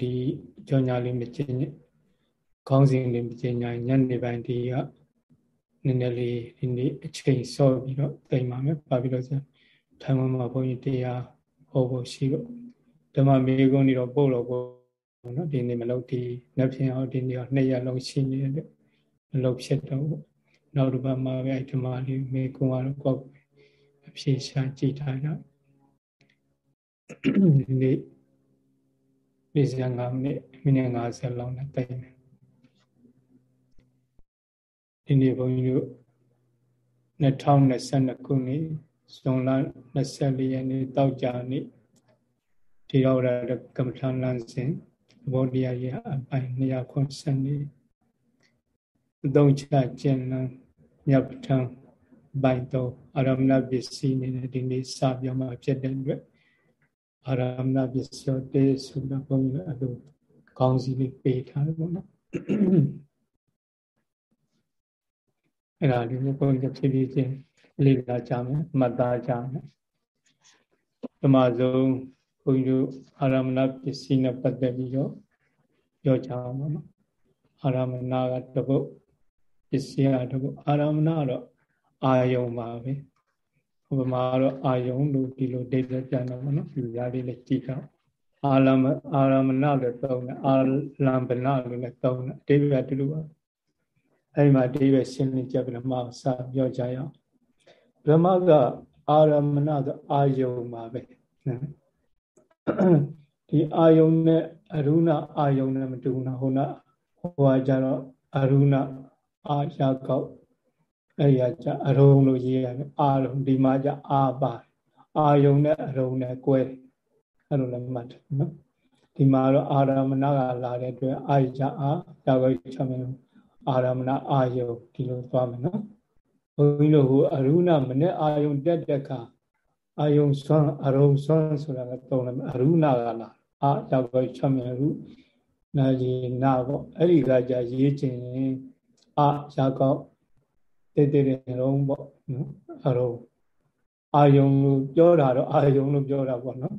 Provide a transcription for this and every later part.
ဒီကြောညာလေးမကျင်းခေါင်းစဉ်လေးမကျင်းညာညနေပိုင်းဒီကနည်းနည်းလေးဒီနေ့အချိန်စောပြီးတော့တိမ်ပါမယ်ပါပြီးတော့ဆိုထိုင်မှာဘုန်းကြီးတရားဟောဖို့ရှိလို့ဓမ္မမေကုန်းနေတော့ပို့လို့ပို့နော်ဒီနေ့မလုပ်ဒီနှစ်ဖြင့်အောင်ဒီနေ့နှစ်ရက်လုံးရှိနေတဲ့မလုပ်ဖြစ်တော့နောက်တစ်ပတ်မှာပဲဓမ္မလေးမေကုန်းကတော့ကောက်အဖြေရှာကြည့်ထားကြဒီနေ့ 45မိနစ်မိနစ်50လောက်နဲ့တိုင်တယ်ဒီနေ့ဘုန်းကြီးတို့2022ခုနှစ်ဇွန်လ24ရက်နေ့တောက်ကြနေ့ဒီရောက်ရတဲ့ကမ္မထာလမ်းစဉ်ဘောတရားရအပိုင်း290နေ့အသုံးချခြင်းလမ်းမြတ်ထံပိုင်းတော့အာရမဏပစ္စည်းနေတဲ့ဒီနေ့စပြောမှဖြစ်တဲ့အတွက် အာရမဏပစ္စယောတေဆိုတာဘုန်းကြီးအလိုကောင်းစီလေးပေးထားတယ်ပေါ့နော်အဲ့ဒါလေးကိုဘုန်းကြီးဖြည်းဖြည်းချင်းလေ့လာကြမယ်မှတ်သားကြမယ်ဓမ္မဆုံးဘုန်းကြီးတို့အာရမဏပစ္စည်းနဲ့ပတ်သက်ပြီးတော့ပြောကြအောင်ပါနော်အာရမဏကတပုတ်ပစ္စည်းကတပုတ်အာရမဏကတော့အာယုံပါပဲ ဥပမာတော့အာယုံလို့ဒီလိုဒိဋ္ဌိပြန်တော့နော်ဒီရားလေးလည်းကြည့်တော့အာလမအာရမဏလို့သုံးတယ်အာလံပနလို့လည်းသုံးတယ်အတိပ္ပယ်တူတူပါအဲ့ဒီမှာအတိပ္ပယ်ရှင်းလင်းကြပြမစပြောကြရအောင်ဗြဟ္မကအာရမဏဆိုအာယုံပါပဲဒီအာယုံနဲ့အရုဏအာယုံနဲ့မတူဘူးနော်ဟိုနာဟိုကကြတော့အရုဏအာရကောက် အဲ့ဒီကကြအရုံလို့ရေးရတယ်အာရုံဒီမှာကြအာပါအာယုံနဲ့အရုံနဲ့ကွဲတယ်အဲ့လိုလည်းမှတ်တယ်နော်ဒီမှာတော့အာရမဏကလာတဲ့အတွက်အာရကြအာရောက်ချမယ်အာရမဏအာယုံဒီလိုသွားမယ်နော်ဘုန်းကြီးတို့ဟိုအရုဏမနဲ့အာယုံတက်တက်ခါအာယုံဆွမ်းအရုံဆွမ်းဆိုတာကတုံးတယ်အရုဏကလာအာရောက်ပဲချမ်းမြေရုနာကြီးနာပေါ့အဲ့ဒီကကြရေးချင်အာရာကောက် တေတေရုံပေါ့နော်အရုံအာယုံလို့ပြောတာတော့အာယုံလို့ပြောတာပေါ့နော်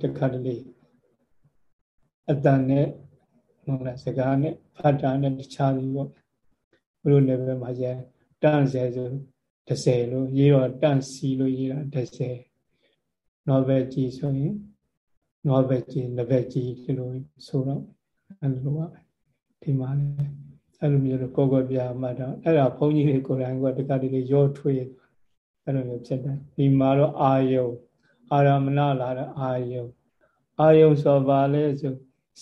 တခါတလေအတန်နဲ့ဟုတ်လားစကားနဲ့ဖတ်တာနဲ့တခြားပြီးပေါ့ဘုလို level မှာကျတန့်ဆယ်ဆို30လို့ရေးတော့တန့်စီလို့ရေးတာ30နော်ဘယ်ကြည်ဆိုရင်နော်ဘက်ကြီးနဘက်ကြီးဒီလိုဆိုတော့အဲ့လိုပါပဲဒီမှာလည်း အဲ့လိုမျိုးကိုကိုပြမှတ်တော့အဲ့ဒါဘုန်းကြီးတွေကိုယ်တိုင်ကတခါတလေရောထွေးအဲ့လိုမျိုးဖြစ်တယ်ဒီမှာတော့အာယုံအာရမဏလာတဲ့အာယုံအာယုံဆိုပါလဲဆို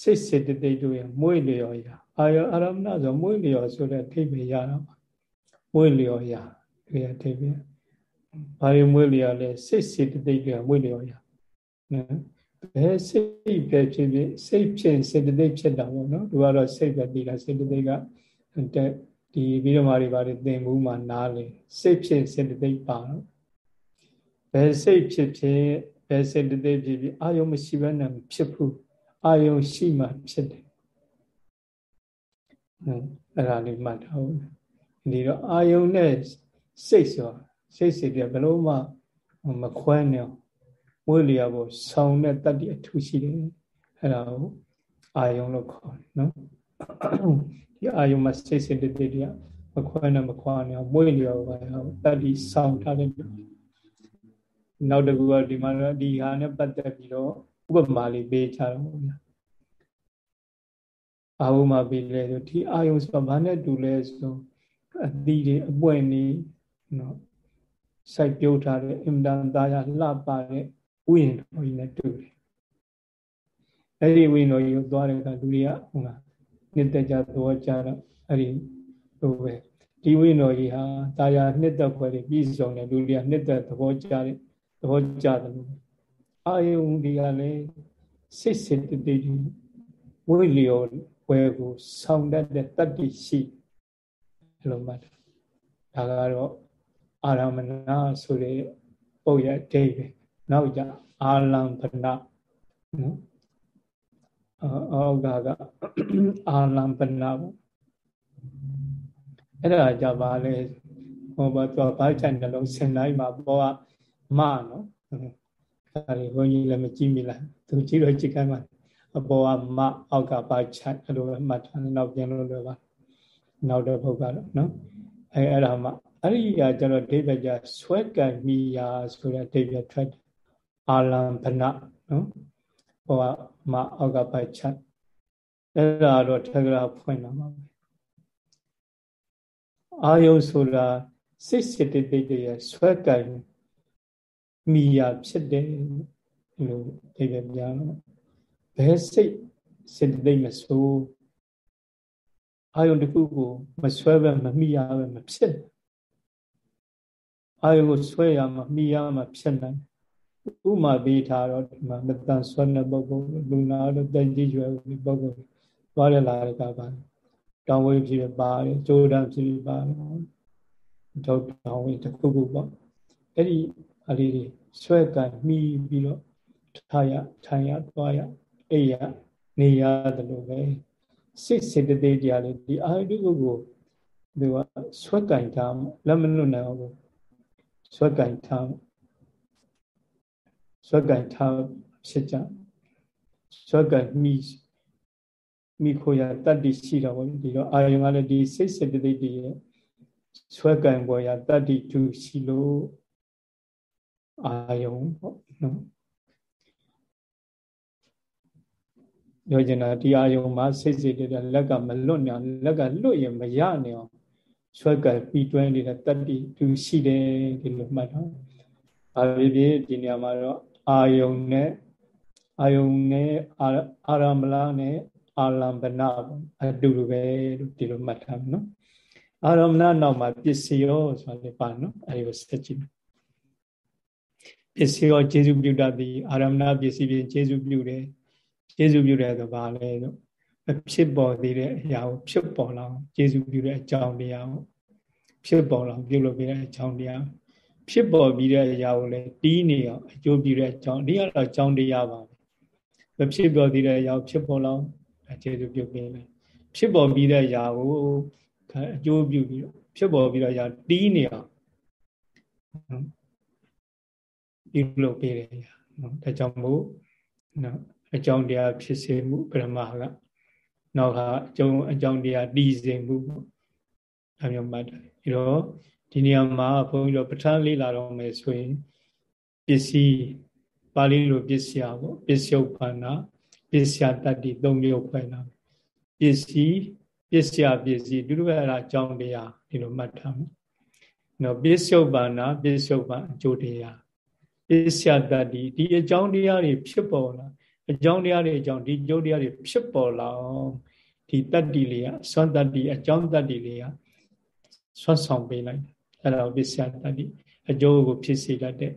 စိတ်စေတသိက်တို့ရမွေးလျော်ရာအာယုံအာရမဏဆိုမွေးလျော်ဆိုတဲ့အထိပ္ပယ်ရတော့မွေးလျော်ရာဒီအထိပ္ပယ်ဘာလို့မွေးလျော်လဲစိတ်စေတသိက်တွေကမွေးလျော်ရာနော်ဘယ်စိတ်ပဲဖြစ်ဖြစ်စိတ်ဖြစ်စေတသိက်ဖြစ်တာပေါ့နော်သူကတော့စိတ်ပဲပြီးတာစေတသိက်ကတက် ဒီပြီးတော့မှတွေပါသင်မှုမှာနားလေစိတ်ဖြစ်စေတသိက်ပါတော့ဘယ်စိတ်ဖြစ်ဖြစ်ဘယ်စေတသိက်ဖြစ်ဖြစ်အာယုံမရှိဘဲနဲ့ဖြစ်ဘူးအာယုံရှိမှဖြစ်တယ်အဲ့ဒါလေးမှတ်ထားဦးဒီတော့အာယုံနဲ့စိတ်ဆိုစိတ်စိတ်ပြဘယ်လို့မှမခွဲနေအောင်မွေးလျာဖို့ဆောင်းတဲ့တတ္တိအထူးရှိတယ်အဲ့ဒါကိုအာယုံလို့ခေါ်တယ်နော် ဒီအာယုံမှာစိတ်စိတ်တည်းတည်းမခွဲနဲ့မခွာနေအောင်မွေးလျာပါတတ္တိဆောင်းထားတဲ့နောက်တစ်ခုကဒီမှာဒီဟာနဲ့ပတ်သက်ပြီးတော့ဥပမာလေးပေးချတော့ဗျာအာဟုမှာပေးလဲဆိုဒီအာယုံဆိုဘာနဲ့တူလဲဆိုအသီးတွေအပွင့်နေနော်စိုက်ပြုတ်ထားတဲ့အင်တန်သားရလှပတဲ့ဥယျာဉ်တော်ကြီးနဲ့တူတယ်အဲ့ဒီဝိညာဉ်တော်ကြီးကိုသွားတဲ့အခါလူတွေကဟုတ်လား နှစ်သက်ကြသဘောကြတော့အဲ့ဒီဟိုပဲဒီဝိညာဉ်တော်ကြီးဟာတာယာနှစ်သက်ဖွယ်ပြီးဆုံးတယ်လူတွေကနှစ်သက်သဘောကြတဲ့သဘောကြတယ်လို့အာယုံဒီကလည်းစိတ်စစ်တည်တည်ဝိလျောဝဲကိုဆောင်းတတ်တဲ့တတ္တိရှိအဲ့လိုမှတ်ဒါကတော့အာရမဏဆိုတဲ့ပုံရအတိတ်ပဲနောက်ကြအာလံပနနော် အောက်ကကအာလံပနပေါ့အဲ့ဒါကြပါလေဟောပါတော့ဘာချန်တလုံးစင်တိုင်းမှာပေါ်ကမနော်ဒါတွေဘုန်းကြီးလည်းမကြည့်မိလားသူကြည့်တော့ကြည့်ခိုင်းပါအပေါ်ကမအောက်ကပါချိုက်အဲ့လိုပဲမှတ်ထားနောက်ပြန်လို့လွယ်ပါနောက်တဲ့ဘုတ်ကတော့နော်အဲအဲ့ဒါမှအဲ့ဒီကကျတော့ဒိဗ္ဗကြဆွဲကံမိယာဆိုတဲ့ဒိဗ္ဗထွက်အာလံဗနနော် ဟိုကမအောက်ကပါချိုက်အဲ့ဒါတော့ထက်ကရာဖွင့်လာမှာပဲအာယုဆိုတာစိတ်စိတ်တိတ်တွေဆွဲကံမိယာဖြစ်တယ်လို့ဒိဗ္ဗပြန်တော့ဘယ်စိတ်စေတသိက်မဆိုးအာယုန်တစ်ခုကိုမဆွဲပဲမမိရပဲမဖြစ်အာယုန်ကိုဆွဲရမှမိရမှဖြစ်နိုင် ဥမာပေးထားတော့ဒီမှာမတန်ဆွဲတဲ့ပုဂ္ဂိုလ်လူနာတို့တည်ကြည်ရွယ်ဒီပုဂ္ဂိုလ်သွားရလာတဲ့ကပါတောင်းဝေးဖြစ်ပါတယ်ကြိုးတန်းဖြစ်ပါတယ်ထုတ်တောင်းဝေးတစ်ခုခုပေါ့အဲ့ဒီအလေးတွေဆွဲကန်မိပြီးတော့ထားရထိုင်ရသွားရအိရနေရတယ်လို့ပဲစိတ်စေတသိက်တရားလေးဒီအာရုံကိုသူကဆွဲကင်ထားလက်မလွတ်နိုင်အောင်ဆွဲကင်ထား ဆွဲကင်ထားဖြစ်ကြဆွဲကင်မိမိခိုရတတ္တိရှိတော့ဘုဒီတော့အာယုံကလည်းဒီစိတ်စေတသိက်တွေရဲ့ဆွဲကင်ပေါ်ရတတ္တိတူရှိလို့အာယုံပေါ့နော်ပြောချင်တာဒီအာယုံမှာစိတ်စိတ်တည်းလက်ကမလွတ်နေအောင်လက်ကလွတ်ရင်မရနေအောင်ဆွဲကပ်ပြီးတွဲနေတဲ့တတ္တိသူရှိတယ်ဒီလိုမှတ်တော့။ဘာဖြစ်ဖြစ်ဒီနေရာမှာတော့ အာယုံနဲ့အာယုံနဲ့အာရမလာနဲ့အာလံပနာအတူတူပဲလို့ဒီလိုမှတ်ထားမယ်နော်။အာရမနာနောက်မှာပစ္စည်းရောဆိုတာလည်းပါနော်အဲဒီကိုဆက်ကြည့်။ပစ္စည်းရောကျေစုပြုတတ်သည်အာရမနာပစ္စည်းဖြင့်ကျေစုပြုတယ်။ကျေစုပြုတဲ့ဆိုဘာလဲဆိုမဖြစ်ပေါ်သေးတဲ့အရာကိုဖြစ်ပေါ်လာအောင်ကျေစုပြုတဲ့အကြောင်းတရားကိုဖြစ်ပေါ်လာပြုလုပ်ပေးတဲ့အကြောင်းတရား ဖြစ်ပေါ်ပြီးတဲ့အရာကိုလည်းတီးနေအောင်အကျိုးပြုတဲ့အကြောင်းဒီကတော့အကြောင်းတရားပါပဲမဖြစ်ပေါ်သေးတဲ့အရာကိုဖြစ်ပေါ်လာအောင်ကျေစုပြုပေးတယ်ဖြစ်ပေါ်ပြီးတဲ့အရာကိုအကျိုးပြုပြီးတော့ဖြစ်ပေါ်ပြီးတော့အရာတီးနေအောင်ပြုလုပ်ပေးတယ်နော်ဒါကြောင့်မို့နော်အကြောင်းတရားဖြစ်စေမှုပရမကနောက်ကအကျုံအကြောင်းတရားတည်စေမှုပေါ့ဒါမျိုးမှတ်တယ်ပြီးတော့ ဒီနေရာမှာဘုန်းကြီးတို့ပဋ္ဌာန်းလေးလာတော့မယ်ဆိုရင်ပစ္စည်းပါဠိလိုပစ္စယပေါ့ပစ္စယုပ္ပန္နာပစ္စယတတ္တိသုံးမျိုးခွဲလာပစ္စည်းပစ္စယပစ္စည်းဒုတိယအရာအကြောင်းတရားဒီလိုမှတ်ထားမယ်နော်ပစ္စယုပ္ပန္နာပစ္စယုပ္ပန်အကျိုးတရားပစ္စယတတ္တိဒီအကြောင်းတရားတွေဖြစ်ပေါ်လာအကြောင်းတရားတွေအကြောင်းဒီကျုပ်တရားတွေဖြစ်ပေါ်လာအောင်ဒီတတ္တိလေးကစွမ်းတတ္တိအကြောင်းတတ္တိလေးကဆွတ်ဆောင်ပေးလိုက် အဲ့ဒါပစ္စယတတ္တိအကျိုးကိုဖြစ်စေတတ်တဲ့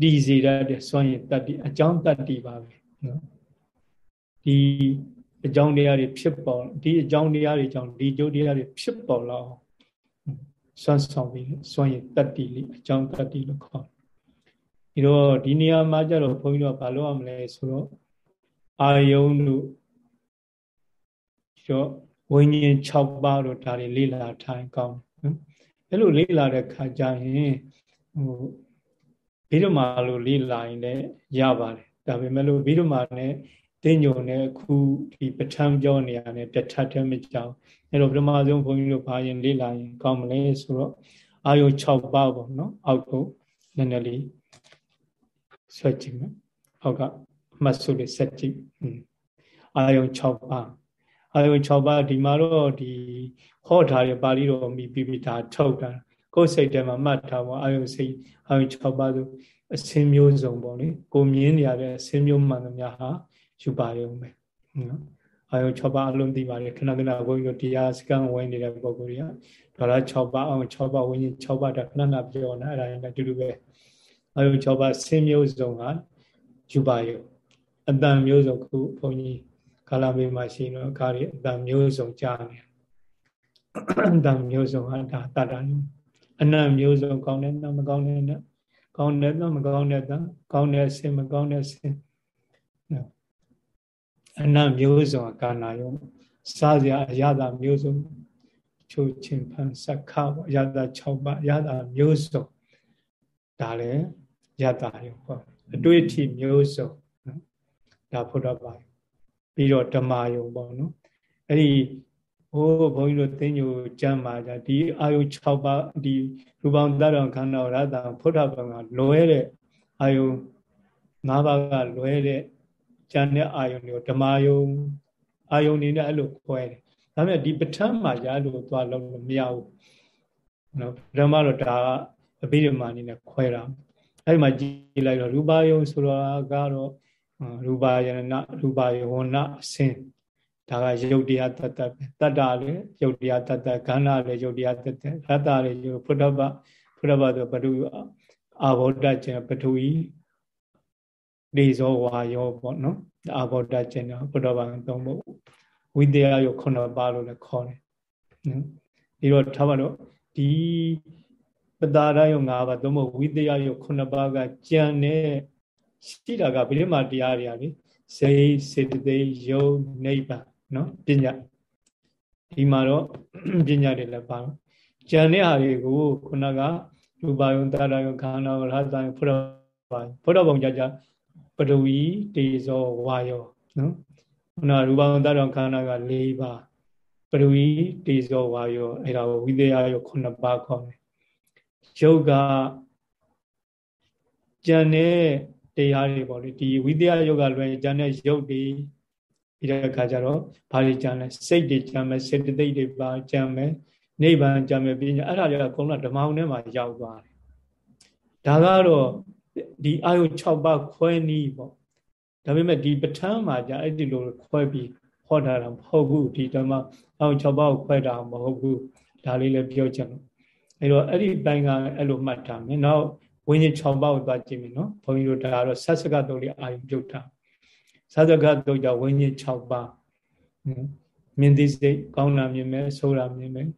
ဒီစေတတ်တဲ့စွမ်းရည်တတ္တိအကြောင်းတတ္တိပါပဲနော်ဒီအကြောင်းတရားတွေဖြစ်ပေါ်ဒီအကြောင်းတရားတွေကြောင့်ဒီကျိုးတရားတွေဖြစ်ပေါ်လာအောင်ဆွမ်းဆောင်ပြီးစွမ်းရည်တတ္တိလေးအကြောင်းတတ္တိလို့ခေါ်ဒီတော့ဒီနေရာမှာကျတော့ဘုန်းကြီးတို့ကဘာလုပ်ရမလဲဆိုတော့အာယုံတို့ရောဝိညာဉ်6ပါးတို့ဒါတွေလေ့လာထိုင်ကောင်းနော် အဲ့လိုလေ့လာတဲ့ခါကျရင်ဟိုဘိဓမာလိုလေ့လာရင်လည်းရပါတယ်ဒါပေမဲ့လို့ဘိဓမာနဲ့တင်းညုံနဲ့အခုဒီပဋ္ဌာန်းပြောနေရတယ်တထထမကြောက်အဲ့တော့ပထမဆုံးဘုန်းကြီးတို့ဘာရင်လေ့လာရင်ကောင်းမလဲဆိုတော့အာယုံ6ပါးပေါ့နော်အောက်ကိုနည်းနည်းလေးဆွဲကြည့်မယ်အောက်ကမှတ်စုလေးဆက်ကြည့်အာယုံ6ပါးအာယုံ6ပါးဒီမှာတော့ဒီ ဟောထားတဲ့ပါဠိတော်မိပြီးပြီးဒါထုတ်တာကိုယ်စိတ်ထဲမှာမှတ်ထားပါအာယုံစိတ်အာယုံ6ပါးဆိုအစင်းမျိုးစုံပေါ့လေကိုမြင်နေရတဲ့အစင်းမျိုးမှန်သမျှဟာယူပါရုံပဲနော်အာယုံ6ပါးအလုံးသိပါတယ်ခဏခဏဘုန်းကြီးတို့တရားစကံဝင်နေတဲ့ပုံကိုယ်တွေကဒါလား6ပါးအောင်6ပါးဝิญဉ်6ပါးဒါခဏခဏပြောနေအဲ့ဒါလည်းအတူတူပဲအာယုံ6ပါးစင်းမျိုးစုံကယူပါရုံအတန်မျိုးစုံခုဘုန်းကြီးကာလမေးမှာရှိတော့ကားရီအတန်မျိုးစုံကြားနေအတ န်မျိုးစုံဟာဒါတတ္တမျိုးအနတ်မျိုးစုံကောင်းတဲ့နမကောင်းတဲ့နကောင်းတဲ့နမကောင်းတဲ့တကောင်းတဲ့ဆင်မကောင်းတဲ့ဆင်အနတ်မျိုးစုံကာနာယုံစားစရာအရသာမျိုးစုံချိုးချင်းဖန်စက္ခပေါ့အရသာ6ပါးအရသာမျိုးစုံဒါလည်းရတာရုံပေါ့အတွေ့အထိမျိုးစုံဒါဖုဒ္ဓဘာသာပြီးတော့ဓမ္မယုံပေါ့နော်အဲ့ဒီ ဟိုးဘုန်းကြီးတို့သိညိုကျမ်းပါကြဒီအာယု6ပါးဒီရူပံတရံခန္ဓာရတံဖုဒ္ဓဘံကလွဲတဲ့အာယု၅ပါးကလွဲတဲ့ကျန်တဲ့အာယုတွေကိုဓမ္မယုံအာယုနေနဲ့အဲ့လိုခွဲတယ်ဒါပေမဲ့ဒီပဋ္ဌာန်းမှာကြာလို့သွားလို့မရဘူးနော်ပထမတော့ဒါကအဘိဓမ္မာအနေနဲ့ခွဲတာအဲ့မှာကြည့်လိုက်တော့ရူပါယုံဆိုတော့ကတော့ရူပါယနာရူပါယဝနာအစင်း ဒါကယုတ်တရားတတ္တပဲတတ္တလည်းယုတ်တရားတတ္တခန္ဓာလည်းယုတ်တရားတတ္တရတ္တလည်းယုတ်ဖုဒ္ဓဘဖုဒ္ဓဘဆိုပတုအာဘောဓကျင်ပထဝီနေဇောဝါယောပေါ့နော်အာဘောဓကျင်တော့ဖုဒ္ဓဘသုံးဖို့ဝိတ္တယယုတ်ခုနှစ်ပါးလို့လည်းခေါ်တယ်နော်ဒီတော့ထားပါတော့ဒီပတာရယုတ်၅ပါးသုံးဖို့ဝိတ္တယယုတ်ခုနှစ်ပါးကကြံတဲ့ရှိတာကဗိဓမာတရားတွေอ่ะလေစိတ်စေတသိက်ယုတ်နိဗ္ဗာန် နော်ပညာဒီမှာတော့ပညာတွေလည်းပါတော့ကြံတဲ့ဟာတွေကိုခုနကရူပါယုံတာရယုံခန္ဓာရဟတယုံဖုရပါဖုရဘုံကြကြပထဝီတေဇောဝါယောနော်ခုနရူပါယုံတာရယုံခန္ဓာက၄ပါးပထဝီတေဇောဝါယောအဲ့ဒါကိုဝိသေယယော9ပါးခေါ်တယ်ယုတ်ကကြံတဲ့တရားတွေပေါ့လေဒီဝိသေယယုတ်ကလွယ်ကြံတဲ့ယုတ်တွေ ပြီးတဲ့အခါကျတော့ဘာတွေကြံလဲစိတ်တွေကြံမယ်စေတသိက်တွေပါကြံမယ်နိဗ္ဗာန်ကြံမယ်ပြီးညအဲ့ဒါတွေကကုန်းတော့ဓမ္မအောင်ထဲမှာရောက်သွားတယ်ဒါကတော့ဒီအာယု6ပါးခွဲနည်းပေါ့ဒါပေမဲ့ဒီပဋ္ဌာန်းမှာじゃအဲ့ဒီလိုခွဲပြီးဟောတာတော့မဟုတ်ဘူးဒီဓမ္မအာယု6ပါးကိုခွဲတာမဟုတ်ဘူးဒါလေးလည်းပြောချင်လို့အဲ့တော့အဲ့ဒီပိုင်းကအဲ့လိုမှတ်ထားမယ်နောက်ဝိညာဉ်6ပါးကိုသွားကြည့်မယ်နော်ဘုန်းကြီးတို့ဒါကတော့ဆက်စကတုတ်လေးအာယုပြုတ်တာ ဆက်စကတုတ်ကြဝိညာဉ်6ပါးမြင်သိစိတ်ကောင်းတာမြင်မယ်ဆိုးတာမြင်မယ်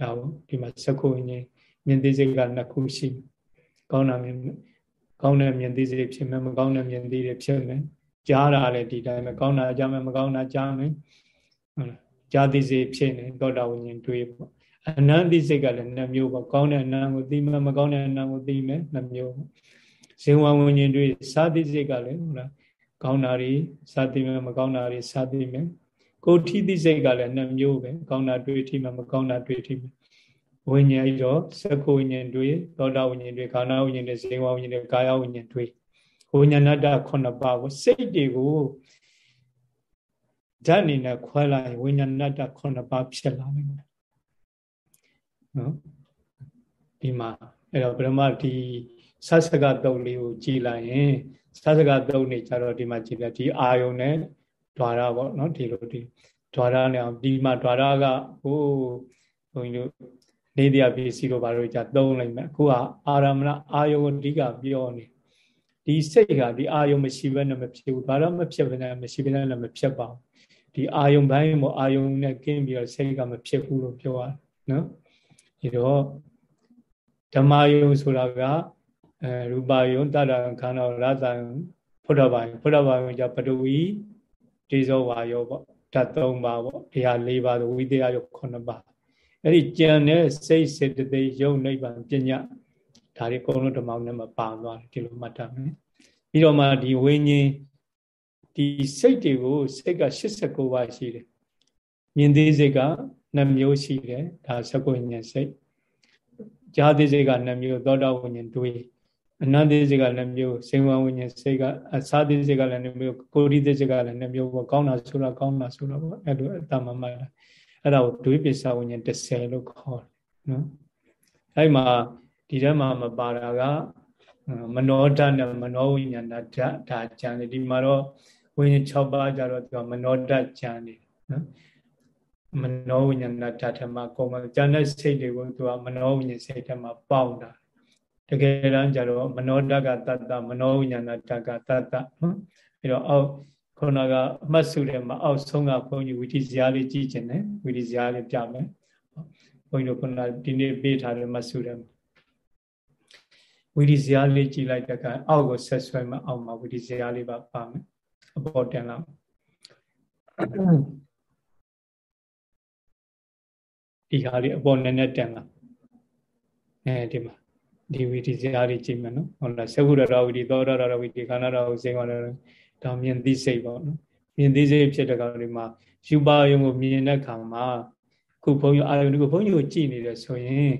ဒါပေါ့ဒီမှာစကုဝိညာဉ်မြင်သိစိတ်ကနှစ်ခုရှိကောင်းတာမြင်ကောင်းတဲ့မြင်သိစိတ်ဖြစ်မယ်မကောင်းတဲ့မြင်သိတွေဖြစ်မယ်ကြားတာလည်းဒီတိုင်းပဲကောင်းတာကြားမယ်မကောင်းတာကြားမယ်ဟုတ်လားကြားသိစိတ်ဖြစ်နေသောတာဝိညာဉ်တွေးပေါ့အနန္တိစိတ်ကလည်းနှစ်မျိုးပေါ့ကောင်းတဲ့အနန္ကိုသိမယ်မကောင်းတဲ့အနန္ကိုသိမယ်နှစ်မျိုးဇေဝဝိညာဉ်တွေစာသိစိတ်ကလည်းဟုတ်လား ကောင်းတာတွေစာသိမယ်မကောင်းတာတွေစာသိမယ်ကိုထိသိစိတ်ကလည်းနှစ်မျိုးပဲကောင်းတာတွေးထိမယ်မကောင်းတာတွေးထိမယ်ဝိညာဉ်ရောစက္ခုဝိညာဉ်တွေသောတာဝိညာဉ်တွေခန္ဓာဝိညာဉ်တွေဇေဝဝိညာဉ်တွေကာယဝိညာဉ်တွေဝိညာဏတ္တ9ပါးကိုစိတ်တွေကိုဓာတ်အနေနဲ့ခွဲလိုက်ဝိညာဏတ္တ9ပါးဖြစ်လာနိုင်တယ်နော်ဒီမှာအဲ့တော့ဗြဟ္မဒီ ဆတ်စကတုတ်လေးကိုကြည်လိုက်ရင်ဆတ်စကတုတ်နေကြတော့ဒီမှာကြည်လိုက်ဒီအာယုံနဲ့ဓွာရပေါ့နော်ဒီလိုဒီဓွာရနဲ့ဒီမှာဓွာရကဟိုဘုန်းကြီးတို့နေတရားပစ္စည်းတို့ဘာလို့じゃသုံးလိုက်မယ်အခုကအာရမဏအာယုံအဓိကပြောနေဒီစိတ်ကဒီအာယုံမရှိဘဲနဲ့မဖြစ်ဘူးဘာလို့မဖြစ်ဘဲနဲ့မရှိဘဲနဲ့လည်းမဖြစ်ပါဘူးဒီအာယုံဘိုင်းမို့အာယုံနဲ့ကင်းပြီးတော့စိတ်ကမဖြစ်ဘူးလို့ပြောရတယ်နော်ဒီတော့ဓမ္မယုံဆိုတာက အဲရူပယုံတတ္တခန္ဓာရတ္တဖုဒ္ဓဘာယုံဖုဒ္ဓဘာယုံကြပတဝီဒေဇောဝါယောပေါ့ဓာတ်၃ပါးပေါ့တရား၄ပါးဝိသေယယုတ်9ပါးအဲ့ဒီကြံတဲ့စိတ်စေတသိက်ယုံနိဗ္ဗာန်ပညာဒါတွေအကုန်လုံးဓမ္မအောင်နဲ့မပါသွားတယ်ဒီလိုမှတ်ထားမယ်ပြီးတော့မှဒီဝိညာဉ်ဒီစိတ်တွေကိုစိတ်က89ပါးရှိတယ်မြင်သိစိတ်က2မျိုးရှိတယ်ဒါသကုဉ္ဉ္စိတ်ကြားသိစိတ်က2မျိုးသောတာဝိညာဉ်တွေး အနန္တိစိတ်က2မျိုးစေဝဝိညာဉ်စိတ်ကအသာသိစိတ်ကလည်း2မျိုးကိုရိသိစိတ်ကလည်း2မျိုးပေါ့ကောင်းတာဆိုတာကောင်းတာဆိုတာပေါ့အဲ့လိုအတ္တမမလာအဲ့ဒါကိုဒွေပစ္စဝိညာဉ်30လို့ခေါ်တယ်နော်အဲ့မှာဒီထဲမှာမပါတာကမနောဓာတ်နဲ့မနောဝိညာဏဓာတ်ဒါကြံတယ်ဒီမှာတော့ဝိညာဉ်6ပါးကြတော့သူကမနောဓာတ်ကြံတယ်နော်မနောဝိညာဏဓာတ်ထဲမှာကုန်မှာဉာဏ်တဲ့စိတ်တွေကိုသူကမနောဝိညာဉ်စိတ်ထဲမှာပေါက်တာ တကယ်တမ်းကျတော့မနောဓာတ်ကတတ္တမနောဝိညာဏဓာတ်ကတတ္တနော်အဲတော့အောက်ခုနကအမှတ်စုထဲမှာအောက်ဆုံးကဘုန်းကြီးဝိသီဇာလေးကြည့်ခြင်းနဲ့ဝိသီဇာလေးပြမယ်ဘုန်းကြီးတို့ခုနဒီနေ့ပေးထားတဲ့မှတ်စုထဲမှာဝိသီဇာလေးကြည့်လိုက်တဲ့အခါအောက်ကိုဆက်ဆွဲမှအောက်မှာဝိသီဇာလေးပါပါမယ်အပေါ်တင်လာဒီဟာလေးအပေါ်နည်းနည်းတက်လာအဲဒီမှာ ဒီဝီဒီစရာတွေကြည့်မယ်နော်ဟုတ်လားသဟုရရဝီဒီသောရရဝီဒီခန္ဓာရဝီစေဝရဒါမြင်သိစိတ်ပေါ့နော်မြင်သိစိတ်ဖြစ်တဲ့ကောင်တွေမှာယူပါယုံကိုမြင်တဲ့ခါမှာခုဘုန်းကြီးအာယုန်ကိုဘုန်းကြီးကိုကြည်နေတယ်ဆိုရင်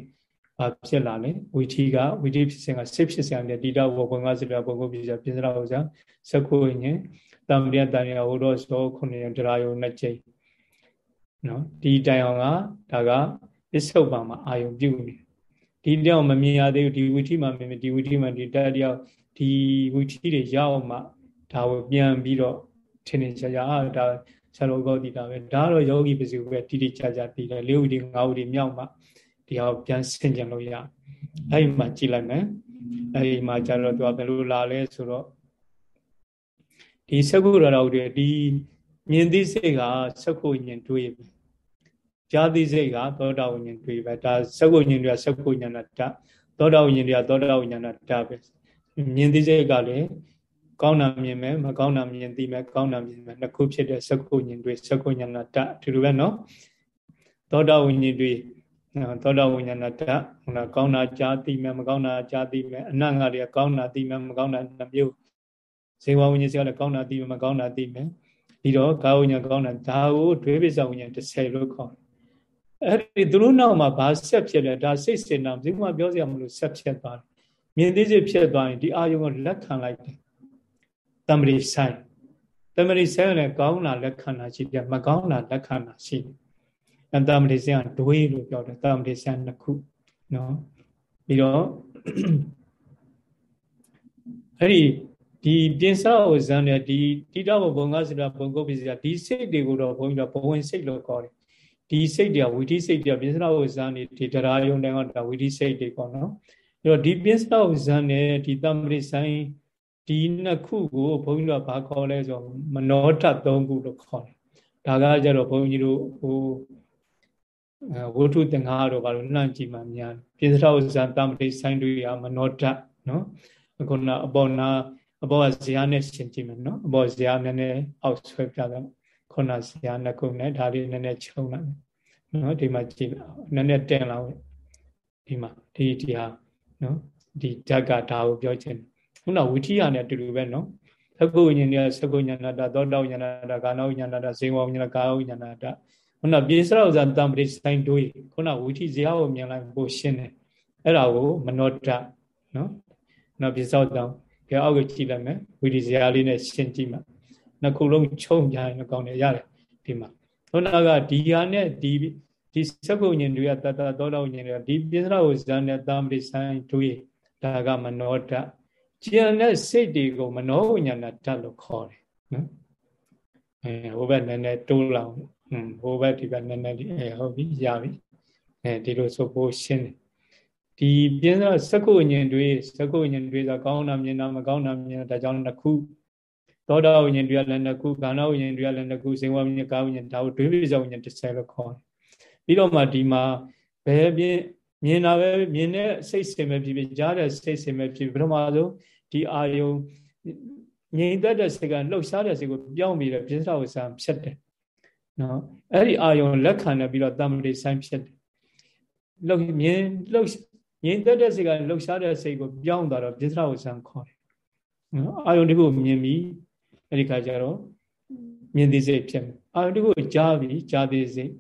ဘာဖြစ်လာလဲဝီထီကဝီထီဖြစ်စဉ်ကစိတ်ဖြစ်စဉ်နဲ့တိတောဘုံကစရဘုံကိုပြပြပြစရာဥစ္စာစကုညင်တမ္ပရိယတန်ရဟောတော့သောခုနှစ်ရဒရာယုံနှစ်ချိန်နော်ဒီတိုင်အောင်ကဒါကပစ္စုပန်မှာအာယုံပြုနေ ဒီတောင်မမြင်ရသေးဘူးဒီဝီထီမှာမြင်ဒီဝီထီမှာဒီတတရားဒီဝီထီတွေရောက်မှဒါကိုပြန်ပြီးတော့ထင်ထင်ရှားရှားအာဒါဆရာတော်ကောတိတာပဲဒါကတော့ယောဂီပစုပဲတိတိကျကျတည်တယ်လေးဝီထီငါးဝီထီမြောက်မှဒီဟာပြန်ဆင်ကျင်လို့ရအဲ့ဒီမှာကြည်လိုက်မယ်အဲ့ဒီမှာကျတော့သူကဘယ်လိုလာလဲဆိုတော့ဒီသက္ကုရတော်တွေဒီမြင်သိစိတ်ကသက္ကုဉ္တွေးပဲ ကြာသိစိတ်ကသောတာဝဉ္တွေးပဲဒါသက္ကုဉ္တွေကသက္ကုဉ္ဏတသောတာဝဉ္တွေကသောတာဝဉ္ဏတပဲမြင်သိစိတ်ကလည်းကောင်းတာမြင်မယ်မကောင်းတာမြင်သိမယ်ကောင်းတာမြင်မယ်နှစ်ခုဖြစ်တဲ့သက္ကုဉ္တွေသက္ကုဉ္ဏတဒီလိုပဲနော်သောတာဝဉ္တွေသောတာဝိညာဏတ္တဟိုကောင်းတာကြားသိမယ်မကောင်းတာကြားသိမယ်အနတ်ငါတွေကကောင်းတာသိမယ်မကောင်းတာနှမျိုးဇေဝဝိညာဉ်စကလည်းကောင်းတာသိမယ်မကောင်းတာသိမယ်ပြီးတော့ကာဝိညာဉ်ကောင်းတာဒါကိုဒွေပစ္စဝိညာဉ်30လို့ခေါ်တယ် အဲ့ဒီသူတို့နောက်မှာဘာဆက်ဖြစ်လဲဒါစိတ်စေနာဘယ်မှာပြောစရာမလိုဆက်ဖြစ်သွားတယ်မြင်သိစိတ်ဖြစ်သွားရင်ဒီအာယုံကိုလက်ခံလိုက်တယ်တမရိဆိုင်တမရိဆိုင်လည်းကောင်းတာလက်ခံတာရှိတယ်မကောင်းတာလက်ခံတာရှိတယ်အတမတိစံဒွေးလို့ပြောတယ်တမတိစံနှစ်ခုနော်ပြီးတော့အဲ့ဒီဒီပြင်စဥဇံနဲ့ဒီတိတောဘုံကစရာဘုံကုတ်ပစ္စည်းဒီစိတ်တွေကိုတော့ဘုန်းကြီးတို့ဘဝင်စိတ်လို့ခေါ်တယ် ဒီစိတ်တွေဝိသိစိတ်တွေပြင်စဥဇံနေဒီတရားယုံတဲ့ကဒါဝိသိစိတ်တွေပေါ့နော်အဲ့တော့ဒီပြင်စဥဇံနဲ့ဒီတမတိဆိုင်ဒီနှစ်ခုကိုဘုန်းကြီးတို့ကဘာခေါ်လဲဆိုမနောထသုံးခုလို့ခေါ်တယ်ဒါကကြတော့ဘုန်းကြီးတို့ဟိုဝုထုသင်္ဃာတို့ဘာလို့နှံ့ကြည့်မှများပိစရဥဇံတမ္ပတိဆိုင်တွေရမနောဒနော်အခုနအပေါ်နာအပေါ်ကဇာနဲ့ရှင်းကြည့်မယ်နော်အပေါ်ဇာနည်းနည်းအောက်ဆွဲပြတော့ခုနဇာနှစ်ခုနဲ့ဒါလေးနည်းနည်းခြုံလိုက် နော်ဒီမှာကြည့်လိုက်နည်းနည်းတင်လာဒီမှာဒီဒီဟာနော်ဒီဓာတ်ကဒါကိုပြောချင်ခုနဝိထိယနဲ့အတူတူပဲနော်သကုဉ္ဉ္ဉ္သကုဉ္ဉ္ဏတသောတောဉ္ဉ္ဏတကာနောဉ္ဉ္ဏတဇေဝဉ္ဉ္ဏကာဝဉ္ဉ္ဏတခုနပြေစရဥဇာတံပရိဆိုင်တွေးခုနဝိထိဇေယကိုမြင်လိုက်ပို့ရှင်းတယ်အဲ့ဒါကိုမနောတနော်နော်ပြေစောတောင်ကြအောက်ကိုကြည့်လိုက်မယ်ဝိထိဇေယလေးနဲ့ရှင်းကြည့်မှနှစ်ခုလုံးချုံပြရင်ကောင်းတယ်ရတယ်ဒီမှာ ခုနကဒီဟာနဲ့ဒီဒီစက္ကုညင်တွေကတတသောတော်ညင်တွေကဒီပြေစရဥဇာနဲ့တံပရိဆိုင်တွေးဒါကမနောတကျန်တဲ့စိတ်တွေကိုမနောဝိညာဏတတ်လို့ခေါ်တယ်နော်အဲဟိုဘက်နည်းနည်းတိုးလောင်อืมဟိုဘက်ဒီဘက်နည်းနည်းလေးအဲဟုတ်ပြီရပြီအဲဒီလိုဆိုဖို့ရှင်းတယ်ဒီပြင်းသောစကုညင်တွေစကုညင်တွေဆိုကောင်းတာမြင်တာမကောင်းတာမြင်တာဒါကြောင့်တစ်ခု သောတာဝိညာဉ်တွေကလည်းနှစ်ခုခန္ဓာဝိညာဉ်တွေကလည်းနှစ်ခုစေဝဝိညာဉ်ကာဝိညာဉ်ဒါကိုဒွေပိစဝိညာဉ်30လို့ခေါ်တယ်ပြီးတော့မှဒီမှာဘယ်ပြင်းမြင်တာပဲမြင်တဲ့စိတ်စင်ပဲဖြစ်ဖြစ်ကြားတဲ့စိတ်စင်ပဲဖြစ်ပထမဆုံးဒီအာယုံငြိမ်သက်တဲ့စိတ်ကလှုပ်ရှားတဲ့စိတ်ကိုပြောင်းပြီးတော့ပြစ္ဆဝဆံဖြစ်တယ်နော်အဲ့ဒီအာယုံလက်ခံနေပြီးတော့တမ္ပတိဆိုင်ဖြစ်တယ်လှုပ်မြင်လှုပ်ငြိမ်သက်တဲ့စိတ်ကလှုပ်ရှားတဲ့စိတ်ကိုပြောင်းသွားတော့ပြစ္ဆဝဆံခေါ်တယ်နော်အာယုံတခုမြင်ပြီး အဲ့ဒီခါကျတော့မြင်သိစိတ်ဖြစ်မယ်အာယုံတခုကြားပြီးကြားသိစိတ်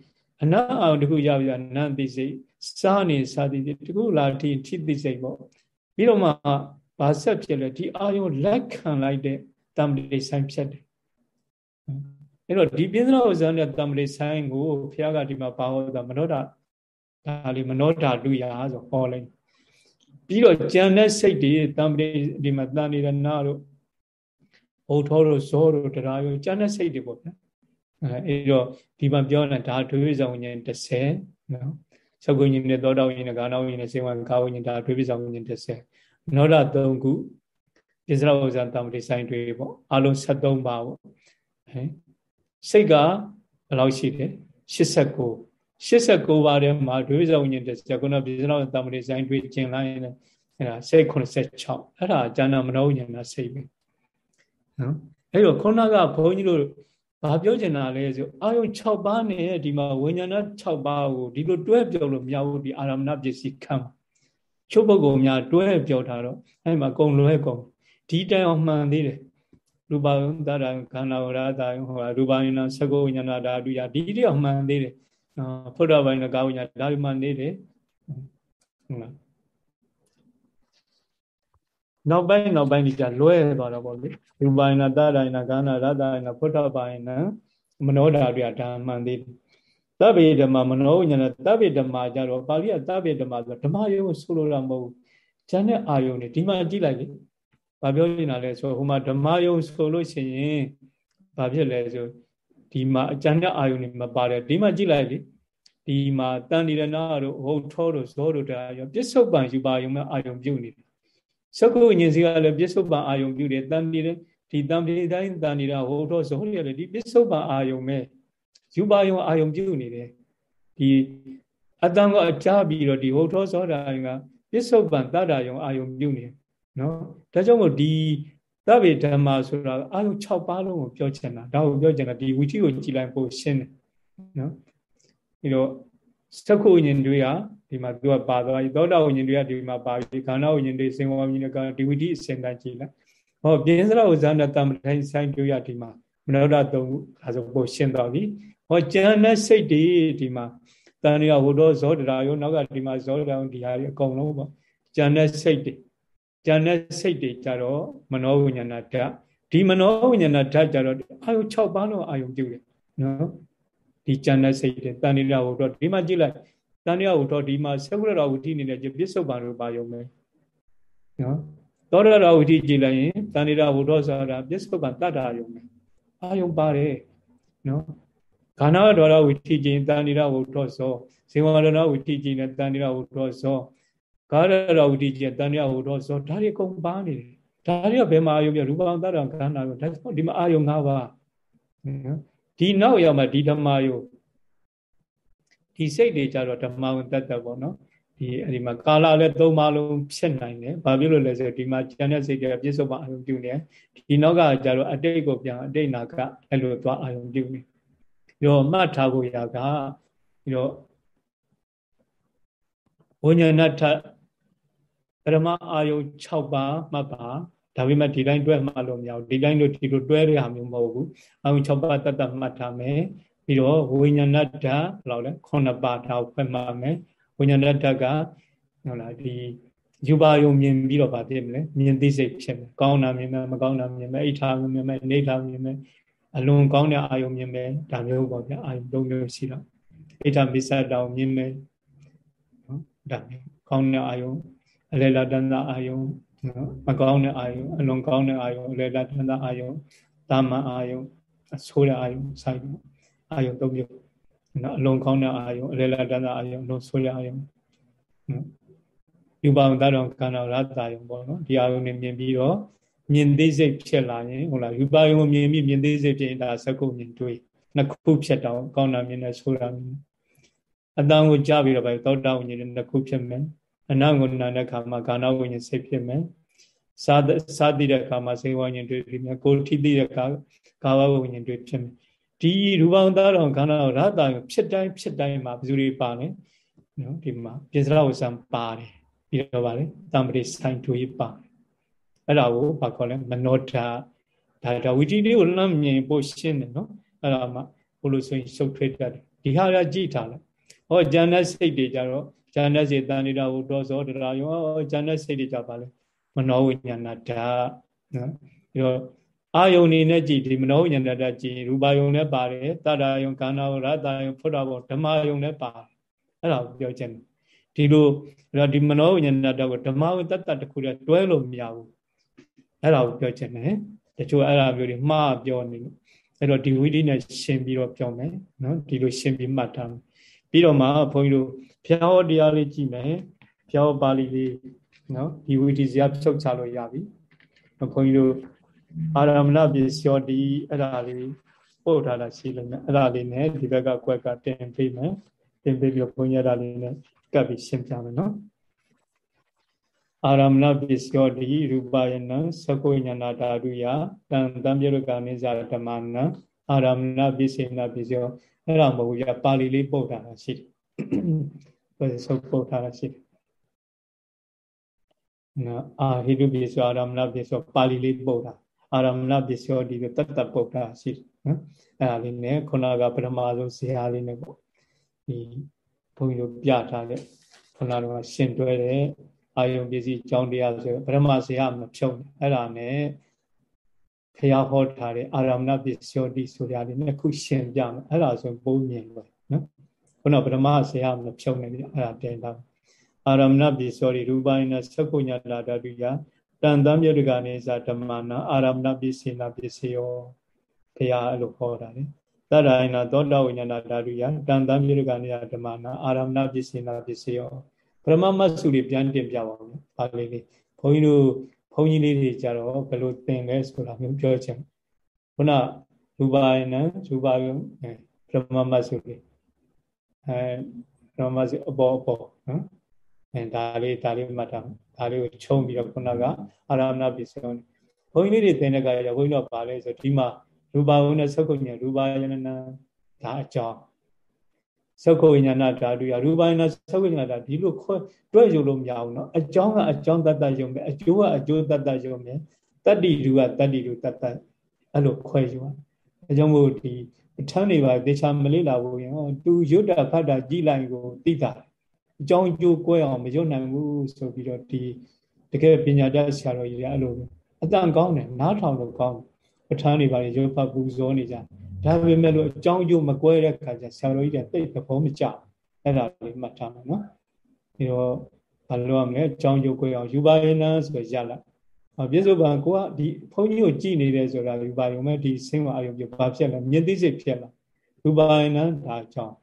အနအာယုံတခုရပြီးအနံသိစိတ်စားနေစားသိစိတ်တခုလာထိထိသိစိတ်ပေါ့ပြီးတော့မှဘာဆက်ဖြစ်လဲဒီအာယုံလက်ခံလိုက်တဲ့တမ္ပတိဆိုင်ဖြစ်တယ်အဲ့တော့ဒီပြင်းစနာဥစ္စာနဲ့တမ္ပတိဆိုင်ကိုဘုရားကဒီမှာဘာဟောတာမနောတာဒါလေးမနောတာလူရာဆိုဟောလိုက်ပြီးတော့ကြံတဲ့စိတ်တွေတမ္ပတိဒီမှာတန်နေရနာတို့ ဘုထောတို့ဇောတို့တရားရောကြံတဲ့စိတ်တွေပေါ့ဗျာအဲအဲ့တော့ဒီမှာပြောတာဒါဒွေပဆောင်ဉာဏ်30နော်သောကုဉ္ဉ္နဲ့သောတာဝိဉ္နဲ့ကာနာဝိဉ္နဲ့စေဝံကာဝိဉ္ဒါဒွေပဆောင်ဉာဏ်30နောဒ3ခုပိစရဥဇာတမ္ပတိဆိုင်တွေပေါ့အလုံး73ပါပေါ့အဲစိတ်ကဘယ်လောက်ရှိတယ်89 89ပါးထဲမှာဒွေဇဝဉ္ဉ္တစ်ခုနပိစရတမ္ပတိဆိုင်တွေကျင်လိုက်ရင်အဲ့ဒါစိတ်86အဲ့ဒါဇာနာမနောဉ္ဉ္နာစိတ်ပဲ နော်အဲ့တော့ခုနကဘုန်းကြီးတို့ဘာပြောချင်တာလဲဆိုအာယုံ6ပါးနဲ့ဒီမှာဝိညာဏ6ပါးကိုဒီလိုတွဲပြောလို့မရဘူးဒီအာရမဏပစ္စည်းခံချုပ်ပုဂ္ဂိုလ်များတွဲပြောထားတော့အဲ့မှာကုံလွဲကုံဒီတိုင်အောင်မှန်သေးတယ်ရူပယုံတရခန္ဓာဝရတာယုံဟောရူပယနာသကုဝိညာဏဓာတုယဒီတိအောင်မှန်သေးတယ်နော်ဖုဒ္ဓဘာယနာကာဝိညာဒါဒီမှနေတယ်ဟုတ်လား နောက်ပိုင်းနောက်ပိုင်းဒီကြလွဲသွားတော့ဗောလေရူပယနာတရယနာခန္ဓာရတယနာဖုဒ္ဓဘာယနာမနောဓာတုယဒါမှန်သေးတယ်သဗ္ဗေဓမ္မမနောဝိညာဏသဗ္ဗေဓမ္မကြတော့ပါဠိကသဗ္ဗေဓမ္မဆိုဓမ္မယုံဆိုလိုတာမဟုတ်ဘူးဉာဏ်နဲ့အာယုံနေဒီမှာကြည့်လိုက်လေဘာပြောနေတာလဲဆိုဟိုမှာဓမ္မယုံဆိုလို့ရှိရင်ဘာဖြစ်လဲဆိုဒီမှာအကျဉ်းတဲ့အာယုန်တွေမပါတယ်ဒီမှာကြည့်လိုက်လေဒီမှာတန်ဒီရနာတို့ဟုတ်ထောတို့ဇောတို့တရားရောပြစ္ဆုတ်ပံယူပါယုံမဲ့အာယုန်ပြုတ်နေတယ် သက္ကုဉ္စီကလည်းပြစ္ဆုတ်ပံအာယုန်ပြုတ်တယ်တန်ဒီရဒီတန်ဒီတိုင်းတန်ဒီရဟုတ်ထောဇောတွေလည်းဒီပြစ္ဆုတ်ပံအာယုန်မဲ့ယူပါယုံအာယုန်ပြုတ်နေတယ်ဒီအတန်ကအကြပြီးတော့ဒီဟုတ်ထောဇောတာကပြစ္ဆုတ်ပံတတ္တာယုံအာယုန်ပြုတ်နေတယ်နော်ဒါကြောင့်မို့ဒီသဗ္ဗေဓမ္မာဆိုတာအာယု6ပါးလုံးကိုပြောချင်တာဒါကိုပြောချင်တာဒီဝီထိကိုကြည်လိုက်ပို့ရှင်းတယ်နော်ပြီးတော့စက္ခုဝိညာဉ်တွေက ဒီမှာသူကပါသွားပြီသောတာဝိညာဉ်တွေကဒီမှာပါပြီခန္ဓာဝိညာဉ်တွေစင်ဝဝိညာဉ်တွေကဒီဝီထိအစဉ်တိုင်းကြည်လိုက်ဟောပြင်းစရဥဇာဏတမ္ပထိုင်ဆိုင်တို့ရဒီမှာမနောဒသုံးခုဒါဆိုပို့ရှင်းသွားပြီဟောကျန်တဲ့စိတ်တွေဒီမှာတန်ရဟိုတော့ဇောတရာရောနောက်ကဒီမှာဇောတရာဒီဟာတွေအကုန်လုံးပေါ့ကျန်တဲ့စိတ်တွေဉာဏ်နဲ့စိတ်တွေကြတော့မနောဝိညာဏဓာတ်ဒီမနောဝိညာဏဓာတ်ကြတော့အာယု6ပါးလုံးအာယုပြုတယ်နော်ဒီဉာဏ်နဲ့စိတ်တွေတန်တိရဝတော့ဒီမှာကြည့်လိုက် တန်တိရဝတော့ဒီမှာသက္ကုရတော်ဝိတိနေတဲ့ပြစ္ဆုတ်ပါလို့ပါယုံမယ်နော်သောရတော်ဝိတိကြည့်လိုက်ရင်တန်တိရဝတော့ဆိုတာပြစ္ဆုတ်ပါတတ္တာယုံမယ်အာယုပါတယ်နော်ခန္ဓာတော်ဝိတိကြည့်တန်တိရဝတော့သောဇေဝရတော်ဝိတိကြည့်နေတန်တိရဝတော့သောကာရတော်ဝတိကျတန်ရဟူတော့ဆိုဒါတွေအကုန်ပါနေတယ်ဒါတွေကဘယ်မှာအာယုံပြရူပံတရံခန္ဓာကိုဒါဒီမှာအာယုံ၅ပါးဒီနောက်ရောက်မှဒီဓမ္မယု ဒီစိတ်တွေကြတော့ဓမ္မဝင်တတ်တတ်ပေါ့နော်ဒီအဲဒီမှာကာလလည်းသုံးပါလုံးဖြစ်နိုင်တယ်ဘာဖြစ်လို့လဲဆိုဒီမှာဉာဏ်နဲ့စိတ်တွေကပြစ္ဆုတ်ပါအာယုံပြုနေဒီနောက်ကကြတော့အတိတ်ကိုပြန်အတိတ်နာကအဲ့လိုသွားအာယုံပြုနေပြီးတော့မှတ်ထားဖို့ရကပြီးတော့ဝိညာဏထပရမအာယု6ပါးမှတ်ပါဒါပေမဲ့ဒီတိုင်းတွဲမှလို့မရဘူးဒီတိုင်းလို့ဒီလိုတွဲရတာမျိုးမဟုတ်ဘူးအာယု6ပါးတတ်တတ်မှတ်ထားမယ် ပြီးတော့ဝိညာဏဓာတ်ဘယ်လောက်လဲ9ပါးဒါကိုဖွင့်မှတ်မယ်ဝိညာဏဓာတ်ကဟုတ်လားဒီယူပါယုံမြင်ပြီးတော့ဗာဖြစ်မလဲမြင်သိစိတ်ဖြစ်မယ်ကောင်းတာမြင်မယ်မကောင်းတာမြင်မယ်အိဋ္ဌာမြင်မယ်နေဋ္ဌာမြင်မယ်အလွန်ကောင်းတဲ့အာယုံမြင်မယ်ဒါမျိုးပေါ့ဗျာအာယုံ၃မျိုးရှိတော့အိဋ္ဌာမိစ္ဆာတောင်မြင်မယ်နော်ဒါမျိုးကောင်းတဲ့အာယုံအလေလာတန်တာအာယုံနော်မကောင်းတဲ့အာယုံအလွန်ကောင်းတဲ့အာယုံအလေလာတန်တာအာယုံတာမန်အာယုံအဆိုးတဲ့အာယုံဆိုင် အာယုံသုံးမျိုးနော်အလွန်ကောင်းတဲ့အာယုံအလေလာတန်တာအာယုံအလွန်ဆိုးတဲ့အာယုံနော်ယူပါမတတော်ခန္ဓာရတ္တယုံပေါ့နော်ဒီအာယုံနဲ့မြင်ပြီးတော့မြင်သိစိတ်ဖြစ်လာရင်ဟုတ်လားယူပါယုံမြင်ပြီးမြင်သိစိတ်ဖြစ်ရင်ဒါသက္ကုမြင်တွေ့နှစ်ခုဖြစ်တော့ကောင်းတာမြင်တယ်ဆိုးတာမြင်အတန်ကိုကြားပြီးတော့ပဲသောတာဝိညာဉ်နှစ်ခုဖြစ်မယ်အနငုဏတဲ့ခါမှာကာဏဝိညာဉ်စိတ်ဖြစ်မယ်စာစာတိတဲ့ခါမှာစေဝဉ္ဉ္တွေ့ဖြစ်မယ်ကိုထိတိတဲ့ခါကာဝဝိညာဉ်တွေ့ဖြစ်မယ် ဒီရူပံသားတော်ခန္ဓာရတာဖြစ်တိုင်းဖြစ်တိုင်းမှာဘယ်သူတွေပါလဲနော်ဒီမှာပြစ္ဆရဝဇံပါတယ်ပြီးတော့ပါလေတံပရိဆိုင်တွေပါတယ်အဲ့ဒါကိုဘာခေါ်လဲမနောဓာဒါဒါဝီတိလေးကိုလမ်းမြင်ပို့ရှင်းတယ်နော်အဲ့ဒါမှဘလို့ဆိုရင်ရှုပ်ထွေးတတ်တယ်ဒီဟာရကြည့်ထားလိုက်ဟောဉာဏ်နဲ့စိတ်တွေကြတော့ဉာဏ်စေတန်နေတာကိုတောဇောတရာယောဉာဏ်စိတ်တွေကြပါလေမနောဝိညာဏဓာတ်နော်ပြီးတော့ အာယုန်နေနဲ့ကြည်ဒီမနောဝိညာဏဓာတ်ကြည်ရူပါယုံနဲ့ပါတယ်တတ္တယုံကာဏယုံရတ္တယုံဖုဒ္ဓဘောဓမ္မယုံနဲ့ပါတယ်အဲ့ဒါကိုပြောချင်တယ်ဒီလိုဒီမနောဝိညာဏဓာတ်ကိုဓမ္မဝိတ္တတခုတည်းတွဲလို့မရဘူးအဲ့ဒါကိုပြောချင်တယ်တချို့အဲ့ဒါမျိုးတွေမှားပြောနေလို့အဲ့တော့ဒီဝိဓိနဲ့ရှင်းပြီးတော့ပြောမယ်နော်ဒီလိုရှင်းပြီးမှတ်ထားမယ်ပြီးတော့မှဘုန်းကြီးတို့ဘုရားဟောတရားလေးကြည့်မယ်ဘုရားဟောပါဠိလေးနော်ဒီဝိတိဇာဖြုတ်ချလို့ရပြီဘုန်းကြီးတို့ အာရမဏပစ္စယောတိအဲ့ဒါလေးပို့ထားတာရှိလို့မယ်အဲ့ဒါလေးနဲ့ဒီဘက်ကကွက်ကတင်ပေးမယ်တင်ပေးပြီးဘုန်းကြီးအဲ့ဒါလေးနဲ့ကပ်ပြီးရှင်းပြမယ်နော်အာရမဏပစ္စယောတိရူပယနံသကုဉ္ညာဓာတုယတံတံပြေရကနိဇာဓမ္မနံအာရမဏပစ္စေနပစ္စယောအဲ့ဒါမဟုတ်ဘူးရပါဠိလေးပို့ထားတာရှိတယ်ဆုပ်ပုတ်ထားတာရှိတယ်နော်အာဟိတုပြေဆိုအာရမဏပြေဆိုပါဠိလေးပုတ်တာ အာရမဏပစ္စယောတိတတ္တပုဒ္ဒါရှိတယ်နော်အဲ့ဒါလေးနဲ့ခုနကပထမဆုံးဇေဟာလေးနဲ့ပေါ့ဒီဘုန်းကြီးတို့ပြထားတဲ့ခုနကရှင်တွဲတဲ့အာယုံပစ္စည်းကြောင်းတရားဆိုပထမဇေဟာမဖြုံးအဲ့ဒါနဲ့ဖះဟောထားတဲ့အာရမဏပစ္စယောတိဆိုရလေးနှစ်ခုရှင်ပြမယ်အဲ့ဒါဆိုပုံမြင်ပဲနော်ခုနပထမဇေဟာမဖြုံးနေပြီအဲ့ဒါတင်တာအာရမဏပစ္စယောတိရူပယနာသက္ကုညတာဓာတုယ တန်တမ်းမြတ်ကနေစာဓမ္မနာအာရမဏပစ္စေနာပစ္စယောဘုရားအဲ့လိုခေါ်တာလေတတ္တယနာသောတာဝိညာဏဓာတုယတန်တမ်းမြတ်ကနေစာဓမ္မနာအာရမဏပစ္စေနာပစ္စယောပရမမတ်စုတွေပြန်တင်ပြပါဦး။ဒါလေးလေးဘုန်းကြီးတို့ဘုန်းကြီးလေးတွေကြတော့ဘယ်လိုသင်လဲဆိုတာမျိုးပြောချင်ခုနရူပါယနံရူပါယံပရမမတ်စုတွေအဲပရမမတ်စုအပေါ်အပေါ်နော် အဲဒါလေးဒါလေးမှတ်ထားဒါလေးကိုခြုံပြီးတော့ခုနကအာရမဏပစ္စယောဘုန်းကြီးလေးတွေသင်တဲ့ကကြဘုန်းကြီးတို့ပါလဲဆိုဒီမှာရူပါဝုနဲ့သုတ်ကုညရူပါယနနာဒါအကြောင်းသုတ်ကုညနာဓာတုရရူပါယနာသုတ်ကုညနာဓာဒီလိုခွဲတွဲယူလို့မရဘူးเนาะအကြောင်းကအကြောင်းတတ္တယုံပဲအကျိုးကအကျိုးတတ္တယုံပဲတတ္တိရူကတတ္တိရူတတ္တအဲ့လိုခွဲယူရအကြောင်းမို့ဒီအထမ်းနေပါတေချာမလေးလာဘူးရင်ဟောသူရွတ်တာဖတ်တာကြည်လိုက်ကိုသိတာ အကြောင်းအကျိုးကွဲအောင်မရွတ်နိုင်ဘူးဆိုပြီးတော့ဒီတကယ်ပညာတတ်ဆရာတော်ကြီးတွေအဲ့လိုအတန်ကောင်းတယ်နားထောင်လို့ကောင်းပဋ္ဌာန်းတွေပါရွတ်ဖတ်ပူဇော်နေကြဒါပေမဲ့လို့အကြောင်းအကျိုးမကွဲတဲ့ခါကျဆရာတော်ကြီးတွေတိတ်သဘောမကျအဲ့ဒါလေးမှတ်ထားမယ်နော်ပြီးတော့ဘာလို့ရမလဲအကြောင်းအကျိုးကွဲအောင်ယူပါရင်နန်းဆိုရလိုက်အပြည့်စုံပါကိုကဒီဘုန်းကြီးကိုကြည်နေတယ်ဆိုတာယူပါရုံမဲ့ဒီဆင်းဝအာယုံပြဘာဖြစ်လဲမြင့်သိစိတ်ဖြစ်လာယူပါရင်နန်းဒါကြောင့်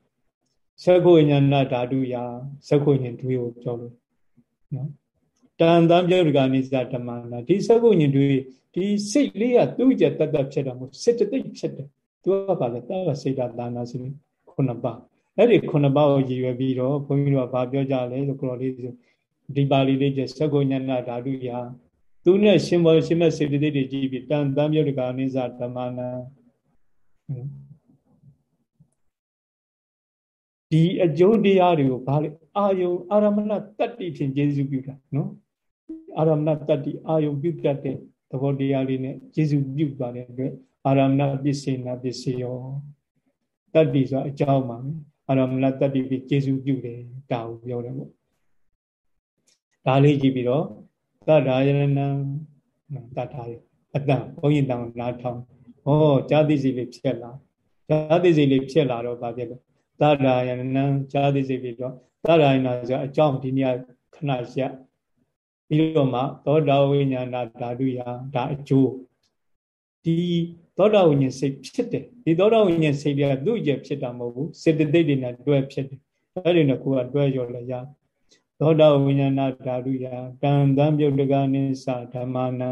သက္ကိုဉာဏဓာတုယသက္ကိုဉာဏ်တွေးကိုပြောလို့နော်တန်တမ်းပြောဒကနိစ္စဓမ္မနာဒီသက္ကိုဉာဏ်တွေဒီစိတ်လေးကသူ့ကြတတ်တတ်ဖြစ်တာမဟုတ်စိတ်တိတ်ဖြစ်တယ်သူကပါလေတာစိတ်ဓာတာနာစိခုနှစ်ပါးအဲ့ဒီခုနှစ်ပါးကိုရည်ရွယ်ပြီးတော့ဘုန်းကြီးတို့ကဘာပြောကြလဲဆိုတော့လေးဆိုဒီပါဠိလေးကျသက္ကိုဉာဏဓာတုယသူနဲ့ရှင်ဘောရှင်မဲ့စေတသိက်တွေကြည့်ပြီးတန်တမ်းပြောဒကနိစ္စဓမ္မနာ ဒီအကျိုးတရားတွေကိုဘာလဲအာယုံအာရမဏတတ္တိဖြင့်ကျေစုပြုတာနော်အာရမဏတတ္တိအာယုံပြုတတ်တဲ့သဘောတရားလေးနဲ့ကျေစုပြုပါတဲ့အတွက်အာရမဏပစ္စေနာပစ္စယောတတ္တိဆိုအကြောင်းပါအာရမဏတတ္တိဖြင့်ကျေစုပြုတယ်ဒါကိုပြောတယ်ပေါ့ဒါလေးကြည့်ပြီးတော့တတ္ထာယရဏံတတ္ထာယအတန်ဘုန်းကြီးတောင်နားထောင်ဟောဇာတိစီလေးဖြစ်လာဇာတိစီလေးဖြစ်လာတော့ဗာဖြစ်လို့ သရယနံဇာတိစိတ်ပြီးတော့သရယနာဆိုအကြောင်းဒီနေ့ခဏရက်ပြီးတော့မှသောတာဝိညာဏဓာတုယဒါအကျိုးဒီသောတာဝိညာဉ်စိတ်ဖြစ်တယ်ဒီသောတာဝိညာဉ်စိတ်ကသူ့ရဲ့ဖြစ်တာမဟုတ်ဘူးစေတသိက်တွေနဲ့တွဲဖြစ်တယ်အဲ့ဒီနဲ့ကိုကတွဲရောလည်းရသောတာဝိညာဏဓာတုယကံတံပြုတ်တကနိစ္စဓမ္မနာ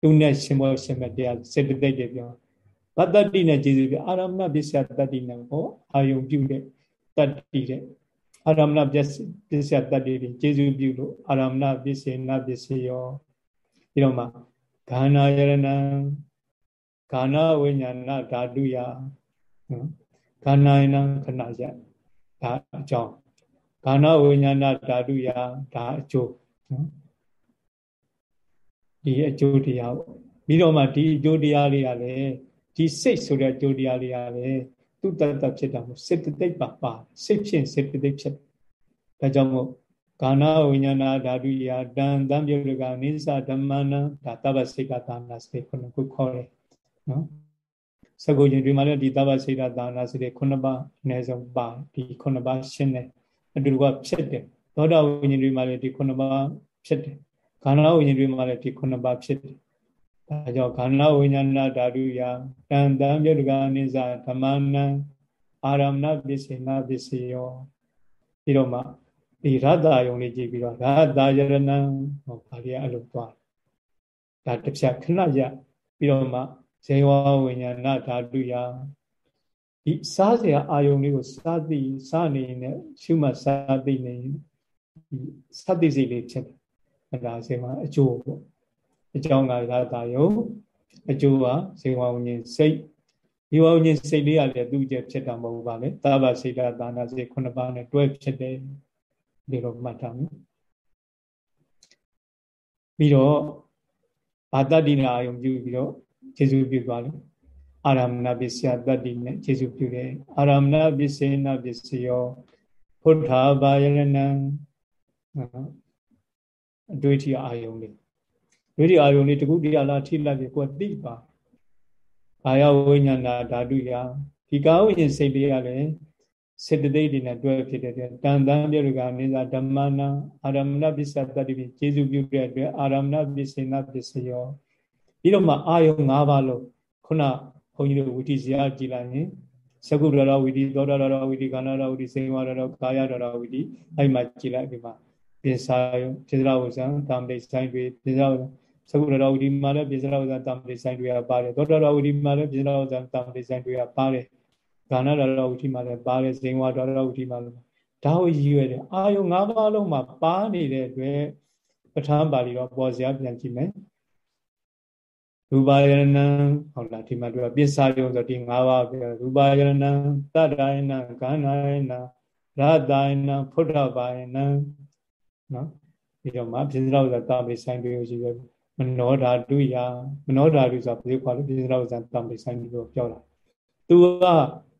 သူနဲ့ရှင်ဘောရှင်မတရားစေတသိက်တွေပြော ဗတ္တတိနဲ့ကျေစုပြအာရမဏပစ္စယတတ္တိနဲ့ဟောအာယုံပြုတဲ့တတ္တိတဲ့အာရမဏပစ္စယတတ္တိတွေကျေစုပြုလို့အာရမဏပစ္စေနပစ္စယောပြီးတော့မှဂာနာယရဏံဂာနာဝိညာဏဓာတုယနော်ဂာနာယနံခဏယဒါအကြောင်းဂာနာဝိညာဏဓာတုယဒါအကျိုးနော်ဒီအကျိုးတရားပေါ့ပြီးတော့မှဒီအကျိုးတရားလေးကလည်း ဒီစိတ်ဆိုတဲ့ကြိုးတရားလေးကလည်းသူတတ္တဖြစ်တာမို့စေတသိက်ပါပါစိတ်ဖြင့်စေတသိက်ဖြစ်ဒါကြောင့်မို့ကာဏဝိညာဏဓာတုယာတံတံပြုတ်ကနိစ္စဓမ္မနာဒါတပ္ပစေကသာနာစေခုနှစ်ခုခေါ်တယ်နော်စကုရှင်တွေမှာလည်းဒီတပ္ပစေကသာနာစေခုနှစ်ပါးအနည်းဆုံးပါဒီခုနှစ်ပါးရှင်းတယ်အတူတူကဖြစ်တယ်သောတာဝိညာဉ်တွေမှာလည်းဒီခုနှစ်ပါးဖြစ်တယ်ခန္ဓာဝိညာဉ်တွေမှာလည်းဒီခုနှစ်ပါးဖြစ်တယ် ဒါကြောင့်ခန္ဓာဝိညာဏဓာတုယတန်တံမြတ်ကနိစ္စဓမ္မနံအာရမဏပစ္စေနာပစ္စယောပြီးတော့မှဒီရတ္တယုံလေးကြည့်ပြီးတော့ရတ္တယရဏံဟောပါဠိအဲ့လိုသွားဒါတစ်ဖြတ်ခဏရပြီးတော့မှဇေဝဝိညာဏဓာတုယဒီစားစရာအာယုံလေးကိုစားသိစားနေနေရှုမှတ်စားသိနေဒီစသတိစိတ်လေးဖြစ်တယ်အဲ့ဒါဇေဝအကျိုးပေါ့ အကြောင်းကရတာယုံအကျိုးကဇေဝဝဉ္ဉ္စိတ်ဒီဝဉ္ဉ္စိတ်လေးရတယ်သူ့ကျဖြစ်တာမဟုတ်ပါလေသာဘစိတ်တာနာစိတ်ခုနှစ်ပါးနဲ့တွဲဖြစ်တယ်ဒီလိုမှတ်ထားမယ်ပြီးတော့ဗဘာတတ္တိနာအာယုံပြုပြီးတော့ခြေစုပြုသွားတယ်အာရမဏပစ္စယတတ္တိနဲ့ခြေစုပြုတယ်အာရမဏပစ္စေနပစ္စယောဖုထာဘာယရဏံအတွေ့အထိအာယုံလေး ဒွိတိအာယုံလေးတကုတရားလားထိလိုက်ပြီကိုယ်သိပါဘာယဝိညာဏဓာတုယဒီကာဝိညာဉ်စိတ်လေးရလဲစေတသိက်တွေနဲ့တွဲဖြစ်တဲ့တန်တန်ပြရကနေသာဓမ္မနာအာရမဏပစ္စတတ္တိဖြင့်ကျေစုပြုတဲ့အတွက်အာရမဏပစ္စေနပစ္စယောပြီးတော့မှအာယုံ၅ပါးလုံးခုနဘုန်းကြီးတို့ဝိတိဇာကြည်လိုက်ရင်သကုရရဝိတိသောတာရဝိတိကာဏရဝိတိစေဝရရကာယရရဝိတိအဲ့မှာကြည်လိုက်ဒီမှာပိစာယပိစရဝဇံတာမတိဆိုင်တွေပိစရဝဇံ သကုရရဝိတိမှာလည်းပိစရဝဇံတာမတိဆိုင်တွေကပါတယ်သောတာရဝိတိမှာလည်းပိစရဝဇံတာမတိဆိုင်တွေကပါတယ်ကာဏရရဝိတိမှာလည်းပါတယ်ဇေဝရရဝိတိမှာလည်းဒါကိုရည်ရွယ်တယ်အာယု၅ပါးလုံးမှာပါနေတဲ့အတွက်ပဋ္ဌာန်းပါဠိတော့ပေါ်စရာပြန်ကြည့်မယ်ရူပါယရဏံဟုတ်လားဒီမှာသူကပစ္စယုံဆိုဒီ၅ပါးပြောရူပါယရဏံတတ္တယနံကန္နာယနံရတယနံဖုဒ္ဓဘာယနံနော်ဒီတော့မှပြစ္ဆောဇာတာမေဆိုင်တွေရှိပဲ မနောဓာတုယမနောဓာတုဆိုတာဘယ်လိုခေါ်လဲပြစ္ဆောဇာတာမေဆိုင်တွေပြောတာသူက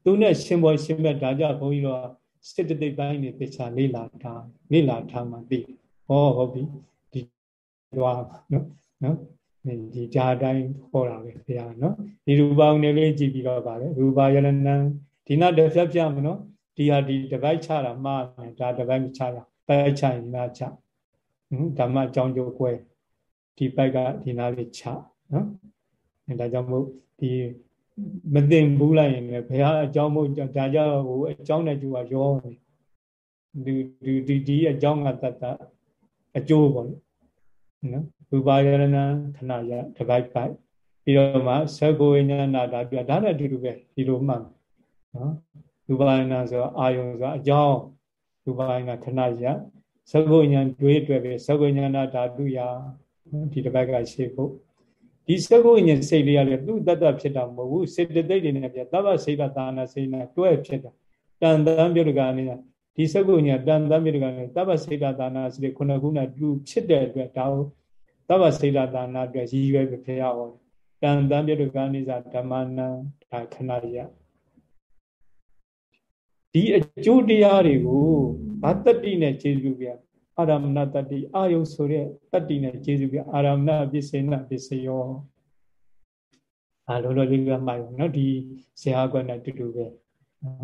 သူနဲ့ရှင်ဘောရှင်မဲ့ဒါကြဘုန်းကြီးတော့စိတ်တိတ်ပိုင်းနေတေချာလေးလာထားလေးလာထားမှသိဟောဟုတ်ပြီဒီတော့နော်နော်ဒီကြာတိုင်းဟောတာပဲဘုရားနော်ဒီရူပအောင်နေလေးကြည့်ပြီးတော့ပါလေရူပယရဏံဒီနာတစ်ဖြတ်ပြမနော်ဒီဟာဒီတပိုက်ချတာမှားတယ်ဒါတပိုက်မချရပိုက်ချရင်နာချဓမ္မအကြောင်းကျိုးကွဲ ဒီပိုက်ကဒီနာလေးချနော်အဲဒါကြောင့်မို့ဒီမသိဘူးလိုက်ရင်လည်းဘုရားအကြောင်းမို့ဒါကြောင့်ဟိုအကြောင်းနဲ့ကျိုးကရောနေဒီဒီဒီအကြောင်းကတတ်တာအကျိုးပေါ့နော်ရူပါယရဏခဏရတပိုက်ပိုက်ပြီးတော့မှသကုဝိညာဏဒါပြဒါနဲ့အတူတူပဲဒီလိုမှတ်နော်ရူပါယနာဆိုအာယုံဆိုအကြောင်းရူပါယနာခဏရသကုဝိညာဉ်တွေးတွေ့ပဲသကုဝိညာဏဓာတုယ ဒီတပိုက်ကရှေ့ဖို့ဒီသကုဝိညာဉ်စိတ်လေးရတယ်သူ့တတ္တဖြစ်တာမဟုတ်ဘူးစေတသိက်တွေနဲ့ပြတဗ္ဗစိတ်တာနာစိတ်နဲ့တွဲဖြစ်တာတန်တန်ပြုတ်ကနေဒီသကုဝိညာဉ်တန်တန်ပြုတ်ကနေတဗ္ဗစိတ်တာနာစိတ်ခုနှစ်ခုနဲ့တူဖြစ်တဲ့အတွက်ဒါကိုသဗ္ဗစေတသာနာအတွက်ရည်ရွယ်ပြီးဖျားဟောတန်တန်ပြတုကနိစ္စဓမ္မနံဒါခဏရဒီအကျိုးတရားတွေကိုဘာတတ္တိနဲ့ခြေစုပြ အာရမဏတတ္တိအာယုဆိုတဲ့တတ္တိနဲ့ခြေစုပြအာရမဏပစ္စေနပစ္စယောအာလောလောလေးကမှတ်ရနော်ဒီဇေဟာကွက်နဲ့တူတူပဲ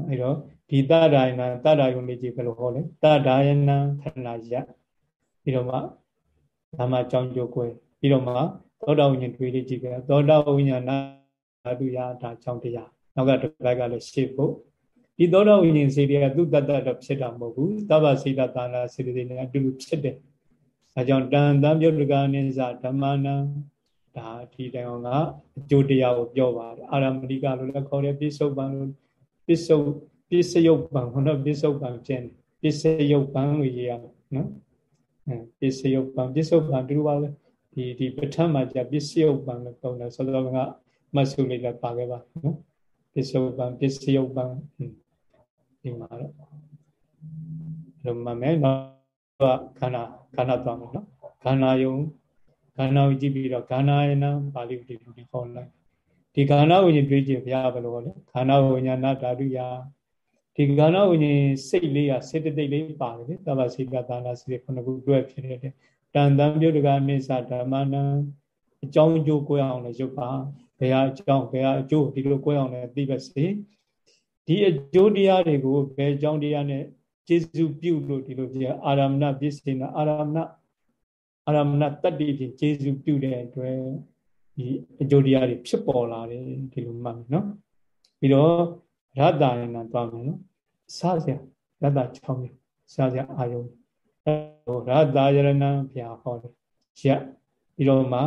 အဲ့တော့ဒီတတ္ဒါယနာတတ္ဒါယုံလေးကြီးဘယ်လိုဟောလဲတတ္ဒါယနာခဏရပြီးတော့မှဓမ္မကြောင်းကြိုးကွယ်ပြီးတော့မှသောတာဝိညာဉ်တွေးလေးကြည့်ကြသောတာဝိညာဏဓာတုယဒါကြောင့်တရားနောက်ကတစ်ပိုက်ကလည်းရှေ့ဖို့ ဒီသောတာဝိညာဉ်စေတွေကသူ့တတ္တတော့ဖြစ်တာမဟုတ်ဘူးသဗ္ဗစေတသာနာစေတွေနဲ့အတူတူဖြစ်တယ်အဲကြောင့်တန်တံပြုတ်ကနိစ္စဓမ္မနံဒါဒီတိုင်အောင်ကအကျိုးတရားကိုပြောပါတယ်အာရမဏိကလို့လည်းခေါ်တယ်ပိစုပန်လို့ပိစုပိစယုတ်ပံဟောတော့ပိစုပန်ဖြစ်တယ်ပိစယုတ်ပံလို့ရေးရမယ်နော်ပစ္စယုတ်ပံပစ္စုပန်တူပါပဲဒီဒီပဋ္ဌာန်းမှာじゃပစ္စယုတ်ပံလို့ပြောတယ်ဆိုတော့ကမဆုလေးလည်းပါခဲ့ပါနော်ပစ္စုပန်ပစ္စယုတ်ပံ ဒီမှာတော့လိုမှမယ်တော့ခန္ဓာခန္ဓာသွားမယ်နော်ခန္ဓာယုံခန္ဓာကိုကြည့်ပြီးတော့ခန္ဓာယနာပါဠိဒီလိုခေါ်လိုက်ဒီခန္ဓာဝိညာဉ်တွေးကြည့်ဘုရားဘယ်လိုလဲခန္ဓာဝိညာဏဓာတုယာဒီကာဏဝိညာဉ်စိတ်လေးကစေတသိက်လေးပါတယ်လေသဗ္ဗစေတသာနာစိတ်ခုနှစ်ခုတွဲဖြစ်နေတဲ့တန်တန်ပြုတ်တကနိစ္စဓမ္မနံအကြောင်းအကျိုးကိုအောင်လည်းရုပ်ပါဘယ်ဟာအကြောင်းဘယ်ဟာအကျိုးဒီလိုကိုအောင်လည်းသိပါစေ ဒီအကျိုးတရားတွေကိုဘယ်အကြောင်းတရားနဲ့ကျေစုပြုလို့ဒီလိုပြအာရမဏပစ္စေနာအာရမဏအာရမဏတတ္တိဖြင့်ကျေစုပြုတဲ့အတွက်ဒီအကျိုးတရားတွေဖြစ်ပေါ်လာတယ်ဒီလိုမှတ်နော်ပြီးတော့ရတ္တရဏသွားမယ်နော်စားစရာရတ္တ6မျိုးစားစရာအာယုံဟိုရတ္တရဏဘုရားဟောတယ်ရက်ပြီးတော့မှ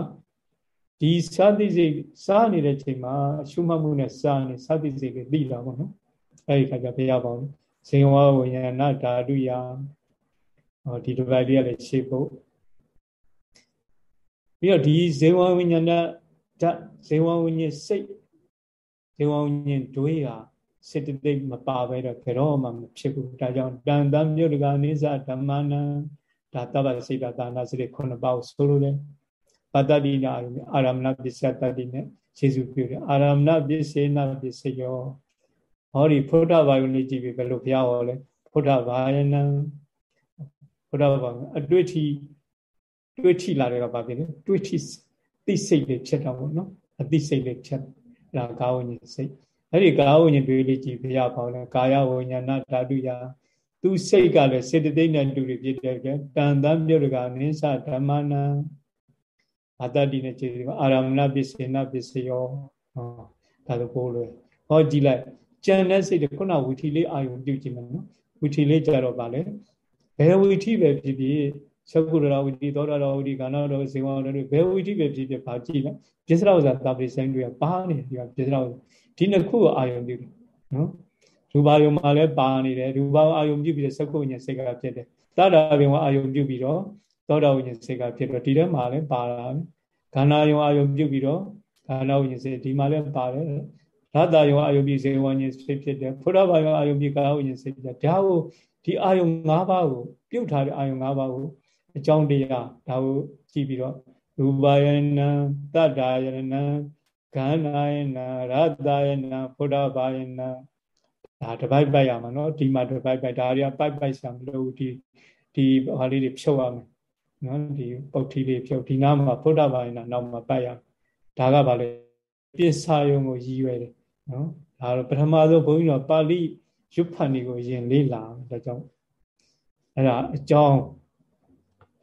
ဒီစာတိစိတ်စားနေတဲ့ချိန်မှာရှုမှတ်မှုနဲ့စားနေစာတိစိတ်ကိုသိတာပေါ့နော် အဲဒီခါကျဘုရားပေါ့ဇေဝဝိညာဏဓာတုယဟောဒီတစ်ပိုက်လေးကလည်းရှေ့ဖို့ပြီးတော့ဒီဇေဝဝိညာဏဓာတ်ဇေဝဝိညာဉ်စိတ်ဇေဝဝိညာဉ်တွေးဟာစေတသိက်မပါပဲတော့ဘယ်တော့မှမဖြစ်ဘူးဒါကြောင့်တန်တမြုပ်တကအနိစ္စဓမ္မနံဒါတပ္ပစိတ်တာဒါနာစိတ်ခုနှစ်ပါးကိုဆိုလိုတယ်ပါတတိနာအာရမဏပစ္စယတတိနဲ့ခြေစုပြုတယ်အာရမဏပစ္စေနာပစ္စယော ဟောဒီဖုဒ္ဓဘာယုန်လေးကြည့်ပြီးဘယ်လိုဘုရားဟောလဲဖုဒ္ဓဘာယနံဖုဒ္ဓဘာယအတွေ့အထိတွေ့ထိလာတဲ့ကဘာဖြစ်လဲတွေ့ထိသိစိတ်လေးဖြစ်တော့ဘောနော်အသိစိတ်လေးဖြစ်ဒါကာဝဉ္ဉစိတ်အဲ့ဒီကာဝဉ္ဉတွေးလေးကြည့်ဘုရားပေါ့လဲကာယဝဉ္ဉနာဓာတုယသူစိတ်ကလည်းစေတသိက်နဲ့တူတူဖြစ်တဲ့အတွက်တန်တမ်းပြုတ်ကနိစ္စဓမ္မနာအတ္တတိနဲ့ခြေစီအာရမဏပစ္စေနပစ္စယောဟောဒါလိုပို့လို့ဟောကြည့်လိုက် ကြံတဲ့စိတ်ကခုနဝီထီလေးအာယုံပြုတ်ကြည့်မယ်နော်ဝီထီလေးကြတော့ဗာလေဘယ်ဝီထီပဲဖြစ်ဖြစ်သကုရတော်ဝိတိသောတာတော်ဝိတိကဏ္ဍတော်ဇေဝတော်တွေဘယ်ဝိတိပဲဖြစ်ဖြစ်ပါကြည့်လိုက်ပြစ္ဆရာဥစ္စာတာပိဆိုင်တွေကပါနေဒီကပြစ္ဆရာဒီနှစ်ခုကိုအာယုံပြုတယ်နော်ရူပါယုံမှာလည်းပါနေတယ်ရူပါအာယုံပြုပြီးတဲ့သကုဉ္ဉစိတ်ကဖြစ်တယ်တတာယုံအာယုံပြုပြီးတော့သောတာဝိဉ္စိတ်ကဖြစ်တော့ဒီထဲမှာလည်းပါတာခန္ဓာယုံအာယုံပြုပြီးတော့ခန္ဓာဝိဉ္စိတ်ဒီမှာလည်းပါတယ် ရတ္တယုံအာယုံပြုဇေဝဉ္စိတ်ဖြစ်တယ်ဖုရဘာယုံအာယုံပြုကာဝိဉ္စိတ်ဖြစ်တယ်ဒါကိုဒီအာယုံ၅ပါးကိုပြုတ်ထားတဲ့အာယုံ၅ပါးကိုအကြောင်းတရားဒါကိုကြည့်ပြီးတော့ရူပယနံတတ္တာယနံခန္ဓာယနံရတ္တယနံဖုဒ္ဓဘာယနံဒါတပိုက်ပိုက်ရမှာနော်ဒီမှာတပိုက်ပိုက်ဒါတွေကပိုက်ပိုက်ဆံမလို့ဒီဒီဟာလေးတွေဖြုတ်ရမယ်နော်ဒီပုတ်ထီလေးဖြုတ်ဒီနားမှာဖုဒ္ဓဘာယနံနောက်မှာပိုက်ရဒါကဘာလဲပစ္စာယုံကိုရည်ရွယ်တယ် နော်ဒါတော့ပထမဆုံးဘုန်းကြီးတို့ပါဠိရွတ်ဖတ်နေကိုယင်လေးလာဒါကြောင့်အဲ့ဒါအကြောင်း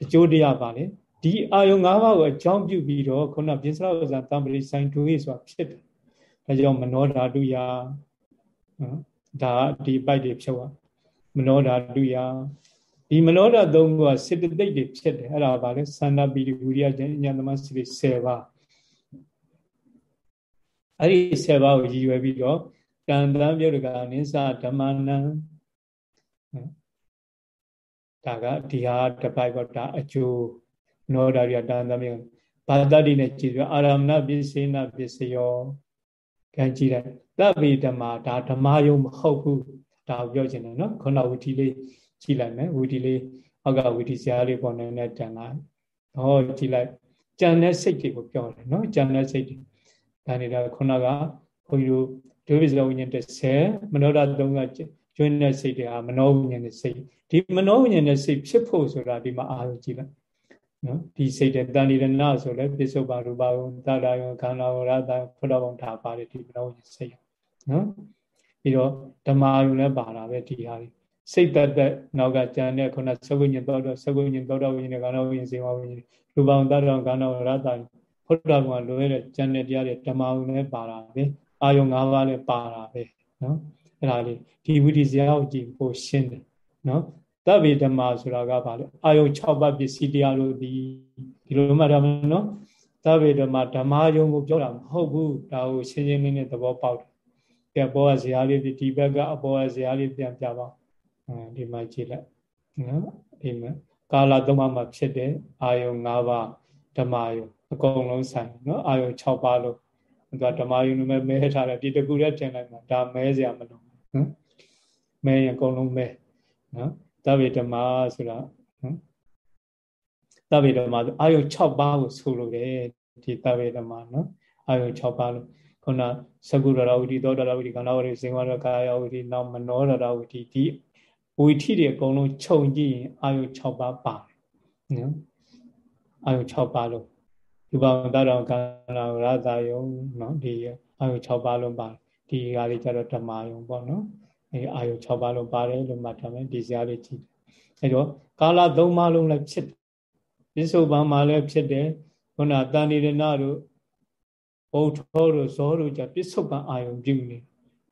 အကျိုးတရားပါလေဒီအာယုံ၅ပါးကိုအကြောင်းပြုပြီးတော့ခုနပြစ္ဆရာဥစ္စာတံပရိဆိုင်ဒုေဆိုတာဖြစ်တယ်ဒါကြောင့်မနောဓာတုယနော်ဒါဒီပိုက်တွေဖြုတ်ရမနောဓာတုယဒီမနောဓာသုံးခုကစေတသိက်တွေဖြစ်တယ်အဲ့ဒါပါလေသန္တာပိရိဝိရိယဉာဏ်သမစီ10ပါး အဲ့ဒီ10ပါးကိုရည်ရွယ်ပြီးတော့ကံတံပြုတ်တကအနိစ္စဓမ္မနံဒါကဒီဟာတပိုက်ပေါ့ဒါအကျိုးနောဒါရိယတာသမီးဘာတတိနဲ့ကြည်ပြီးအာရမဏပစ္စေနပစ္စယောခံကြည့်လိုက်သဗ္ဗေဓမ္မာဒါဓမ္မယုံမဟုတ်ဘူးဒါပြောချင်တယ်နော်ခုနဝီတီလေးကြည့်လိုက်မယ်ဝီတီလေးအောက်ကဝီတီစရာလေးပေါ်နေနဲ့တန်လာဟောကြည့်လိုက်ကြံတဲ့စိတ်တွေကိုပြောတယ်နော်ကြံတဲ့စိတ်တွေ ဒါနေတာခုနကဘုန်းကြီးတို့ဒုဝိဇ္ဇဝိညာဉ်30မနောဒသုံးကကျွင်းတဲ့စိတ်တွေဟာမနောဝိညာဉ်နဲ့စိတ်ဒီမနောဝိညာဉ်နဲ့စိတ်ဖြစ်ဖို့ဆိုတာဒီမှာအာရုံကြည့်လိုက်နော်ဒီစိတ်တဲ့တဏိရဏဆိုလဲပိစုပါရူပါဝံတာတာယခန္ဓာဝရတာဖုဒ္ဓဘုံထားပါတယ်ဒီမနောဝိညာဉ်စိတ်နော်ပြီးတော့ဓမ္မာယုံလည်းပါတာပဲဒီဟာလေးစိတ်တတ်တဲ့နောက်ကကြံတဲ့ခုနသကုညင်သောတော့သကုညင်သောတော့ဝိညာဉ်ခန္ဓာဝိညာဉ်စေဝဝိညာဉ်ရူပံတတ္တံခန္ဓာဝရတာ ဖုဒ္ဓဘုံကလွဲတဲ့ကြံတဲ့တရားတွေဓမ္မာယုံလည်းပါတာပဲအာယုံ၅ပါးလည်းပါတာပဲနော်အဲ့ဒါလေးဒီဝိတိဇာကိုကြည့်ဖို့ရှင်းတယ်နော်သဗ္ဗေဓမ္မာဆိုတာကဘာလဲအာယုံ6ပါးပစ္စည်းတရားတို့ဒီဒီလိုမှတ်ရမယ်နော်သဗ္ဗေဓမ္မာဓမ္မာယုံကိုပြောတာမဟုတ်ဘူးဒါကိုရှင်းရှင်းလင်းလင်းသဘောပေါက်တယ်ကဲဘောကဇာလေးဒီဘက်ကအဘောကဇာလေးပြန်ပြပါအဲဒီမှာကြည့်လိုက်နော်ဒီမှာကာလသုံးပါးမှာဖြစ်တဲ့အာယုံ၅ပါးဓမ္မာယုံ အကုန်လုံးဆိုင်နော်အာယုံ6ပါးလို့သူကဓမ္မာယုံနဲ့မဲထားတယ်ဒီတကူလည်းတင်လိုက်မှာဒါမဲစရာမလိုနော်မဲရင်အကုန်လုံးမဲနော်သဗ္ဗေဓမ္မာဆိုတာနော်သဗ္ဗေဓမ္မာအာယု6ပါးကိုဆိုလိုတယ်ဒီသဗ္ဗေဓမ္မာနော်အာယု6ပါးလို့ခုနသကုရရဝိတိသောတရဝိတိခန္ဓာဝိတိဇင်ဝရကာယဝိတိနောက်မနောရရဝိတိဒီဝိထိတွေအကုန်လုံးခြုံကြည့်ရင်အာယု6ပါးပါတယ်နော်အာယု6ပါးလို့ ဒီဘာဝတ္တတော်ကန္နာရသာယုံနော်ဒီအာယု6ပါးလုံးပါတယ်ဒီဟာလေးကျတော့ဓမ္မာယုံပေါ့နော်အဲအာယု6ပါးလုံးပါတယ်လို့မှတ်ထားမယ်ဒီစရာလေးကြည့်အဲတော့ကာလ3ပါးလုံးလည်းဖြစ်တယ်ပစ္စုပန်မှာလည်းဖြစ်တယ်ခုနတန်နေရဏတို့ဘုထောတို့ဇောတို့ကြပစ္စုပန်အာယုံပြုနေ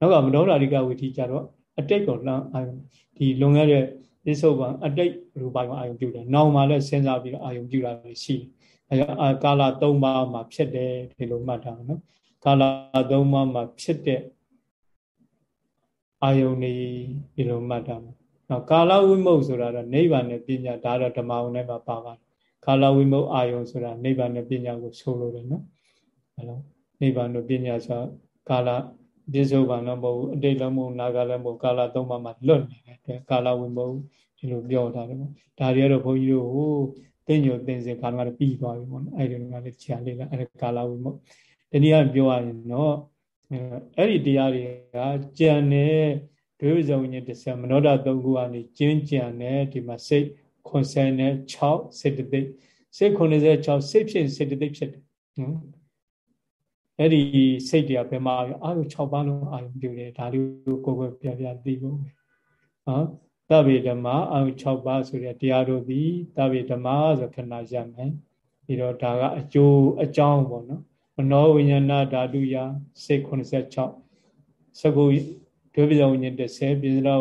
နောက်ကမနောဓာရိကဝိသီကြတော့အတိတ်ကိုလှမ်းအာယုံဒီလွန်ခဲ့တဲ့ပစ္စုပန်အတိတ်ရူပကိုအာယုံပြုတယ်နောင်မှာလည်းစဉ်းစားပြီးတော့အာယုံပြုတာရှိတယ် အဲကြောင့်ကာလ3ပါးမှာဖြစ်တယ်ဒီလိုမှတ်ထားနော်ကာလ3ပါးမှာဖြစ်တဲ့အာယုန်နေဒီလိုမှတ်တာနော်ကာလဝိမုတ်ဆိုတာတော့နိဗ္ဗာန်နဲ့ပညာဒါတော့ဓမ္မဝုန်နဲ့ပါပါပါတယ်ကာလဝိမုတ်အာယုန်ဆိုတာနိဗ္ဗာန်နဲ့ပညာကိုဆိုလိုတယ်နော်အဲလိုနိဗ္ဗာန်တို့ပညာဆိုကာလပြစ္ဆုတ်ဘာလည်းမဟုတ်ဘူးအတိတ်လည်းမဟုတ်နာဂလည်းမဟုတ်ကာလသုံးပါးမှာလွတ်နေတယ်ကာလဝိမုတ်ဒီလိုပြောထားတယ်ပေါ့ဒါတွေကတော့ဘုန်းကြီးတို့ဟို တညိုသင်စဉ်ခါတော့ပြီးသွားပြီပေါ့နော်အဲ့ဒီကလည်းခြံလေးလာအဲ့ဒါကာလဝိမုတ်တနည်းအားပြောရရင်တော့အဲ့ဒီတရားတွေကကြံတဲ့ဒွေဇုံညတစ်ဆက်မနောဒသုံးခုကနေကျင်းကြံတဲ့ဒီမှာစိတ်86စေတသိက်စိတ်86စိတ်ဖြစ်စေတသိက်ဖြစ်တယ်နော်အဲ့ဒီစိတ်တွေကဘယ်မှာအာရုံ6ပါးလုံးအာရုံပြုတယ်ဒါလေးကိုကိုယ်ကိုယ်ပြပြသိဖို့နော် တဗေဓမ္မအာရုံ6ပါးဆိုတဲ့တရားတို့သည်တဗေဓမ္မဆိုခဏရမယ်ပြီးတော့ဒါကအကျိုးအကြောင်းပေါ့နော်မနောဝိညာဏဓာတုယစိတ်86စကုဒုပ္ပဇဝိညာဉ်30ပိစရော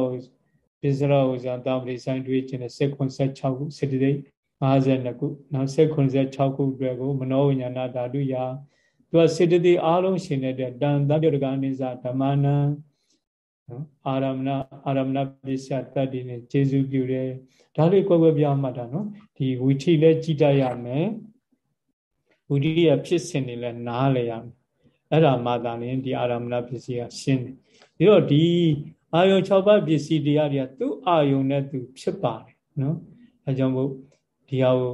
ပိစရောဇာတာပရိဆိုင်တွေးခြင်းနဲ့စိတ်86ခုစေတသိက်52ခုနောက်စိတ်86ခုအတွက်ကိုမနောဝိညာဏဓာတုယသူကစေတသိက်အားလုံးရှင်နေတဲ့တန်တပြုတ်တကနိစ္စဓမ္မနံ နော်အာရမဏအာရမဏပစ္စယတတ္တိနဲ့ကျေစုပြုတယ်ဒါလေးကွယ်ကွယ်ပြမှတ်တာနော်ဒီဝီထိလည်းကြည်တတ်ရမယ်ဝီထိရဖြစ်စဉ်တွေလည်းနားလည်ရမယ်အဲ့ဒါမှသာလျှင်ဒီအာရမဏပစ္စည်းကရှင်းတယ်ပြီးတော့ဒီအာယုံ6ပါးပစ္စည်းတရားတွေကသူ့အာယုံနဲ့သူဖြစ်ပါတယ်နော်အဲကြောင့်မို့ဒီဟာကို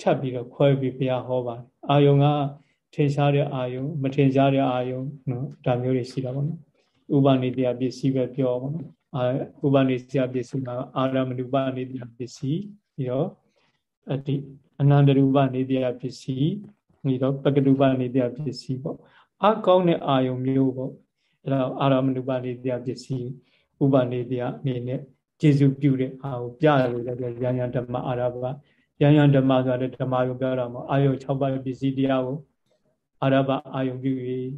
ထပ်ပြီးတော့ခွဲပြီးဘုရားဟောပါတယ်အာယုံကထင်ရှားတဲ့အာယုံမထင်ရှားတဲ့အာယုံနော်ဒါမျိုးတွေရှိတာပေါ့နော် ဥပနိတရားပစ္စည်းပဲပြောပါတော့အာဥပနိတရားပစ္စည်းမှာအာရမဏုပနိတရားပစ္စည်းပြီးတော့အတိအနန္တရူပနိတရားပစ္စည်းပြီးတော့ပကတုပနိတရားပစ္စည်းပေါ့အကောင်းတဲ့အာယုံမျိုးပေါ့အဲ့တော့အာရမဏုပနိတရားပစ္စည်းဥပနိတရားအနေနဲ့ကျေစုပြုတဲ့အာကိုပြရလို့လည်းဉာဏ်ဉာဏ်ဓမ္မအာရဘဉာဏ်ဉာဏ်ဓမ္မဆိုတဲ့ဓမ္မကိုပြောတာမှာအာယု6ပါးပစ္စည်းတရားကိုအာရဘအာယုပြု၍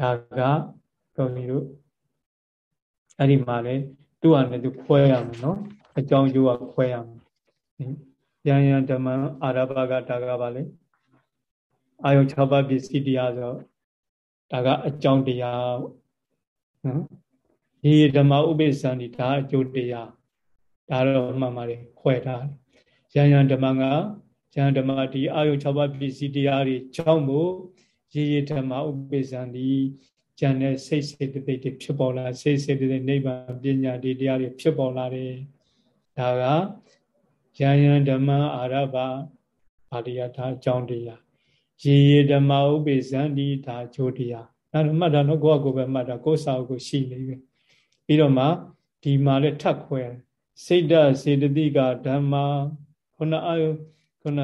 ဒါကဘုန်း ကြီးတို့အဲ့ဒီမှာလေသူ့ဟာနဲ့သူခွဲရမယ်နော်အကြောင်းကျိုးကခွဲရမယ်။ဉာဏ်ဉာဏ်ဓမ္မအာရဘကဒါကပါလေအာယု6ပါးပစ္စည်းတရားဆိုဒါကအကြောင်းတရားနော်ဒီဓမ္မဥပိ္ပဇံဒီဒါအကျိုးတရားဒါတော့မှန်ပါတယ်ခွဲထားတယ်။ဉာဏ်ဉာဏ်ဓမ္မကဉာဏ်ဓမ္မဒီအာယု6ပါးပစ္စည်းတရားတွေကြောင့်မို့ရေရေဓမ္မဥပိ္ပဇံဒီ ဉာဏ်နဲ့စိတ်စေတသိက်တွေဖြစ်ပေါ်လာစိတ်စေတသိက်နိဗ္ဗာန်ပညာဒီတရားတွေဖြစ်ပေါ်လာတယ်ဒါကယံယံဓမ္မအာရဘပါဠိယဒါအကြောင်းတရားရေရေဓမ္မဥပိဇံဒီဒါအကျိုးတရားအဲ့တော့မှတ်တာတော့ကိုယ့်အကိုပဲမှတ်တာကိုယ်စာကိုရှိနေပြီပြီးတော့မှဒီမှာလည်းထပ်ခွဲစိတ်ဓာစေတသိကဓမ္မခုနအာယုခုန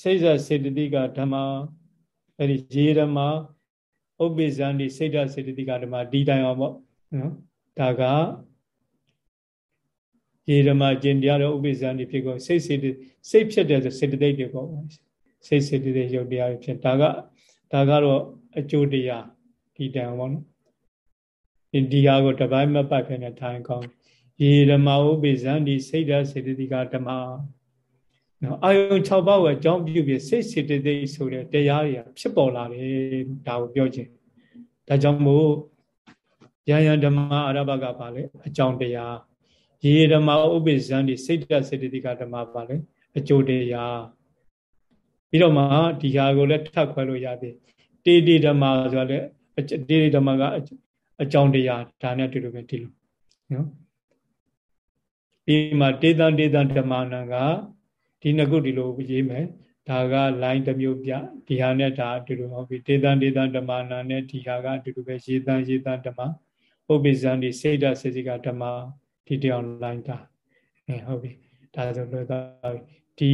စိတ်ဓာစေတသိကဓမ္မအဲ့ဒီရေဓမ္မ ဥပ္ပိဇံဒီစိတ်ဓာတ်စေတသိကဓမ္မဒီတိုင်အောင်ပေါ့နော်ဒါကရေဓမ္မကျင်တရားတော့ဥပ္ပိဇံဒီဖြစ်ကုန်စိတ်စေတစိတ်ဖြစ်တယ်ဆိုစေတသိက်တွေပေါ့စိတ်စေတသိက်ရုပ်တရားတွေဖြစ်ဒါကဒါကတော့အကျိုးတရားဒီတိုင်အောင်ပေါ့နော်ဒီဒီဟာကိုတပိုင်းမပတ်ခင်နဲ့ထိုင်ကောင်းရေဓမ္မဥပ္ပိဇံဒီစိတ်ဓာတ်စေတသိကဓမ္မ နော်အာယုံ6ပါးကိုအကြောင်းပြုပြီးစိတ်စေတသိက်ဆိုတဲ့တရားတွေဖြစ်ပေါ်လာတယ်ဒါကိုပြောခြင်းဒါကြောင့်မို့ယယံဓမ္မအာရဘကပါလေအကြောင်းတရားရေဓမ္မဥပ္ပဇံဒီစိတ်တစေတသိကဓမ္မပါလေအကျိုးတရားပြီးတော့မှဒီဟာကိုလည်းထပ်ခွဲလို့ရသည်တေတေဓမ္မဆိုတော့လေတေတေဓမ္မကအကြောင်းတရားဒါနဲ့တူတူပဲဒီလိုနော်ပြီးမှတေတံတေတံဓမ္မနံက ဒီနှစ်ခုဒီလိုရေးမယ်ဒါက line တစ်မျိုးပြဒီဟာနဲ့ဒါအတူတူဟုတ်ပြီဒေသဒေသဓမ္မနာနဲ့ဒီဟာကအတူတူပဲရေတန်ရေတန်ဓမ္မဥပ္ပိဇံဒီစေတစေစိကဓမ္မဒီတောင် line တာအဲဟုတ်ပြီဒါဆိုလို့တော့ဒီ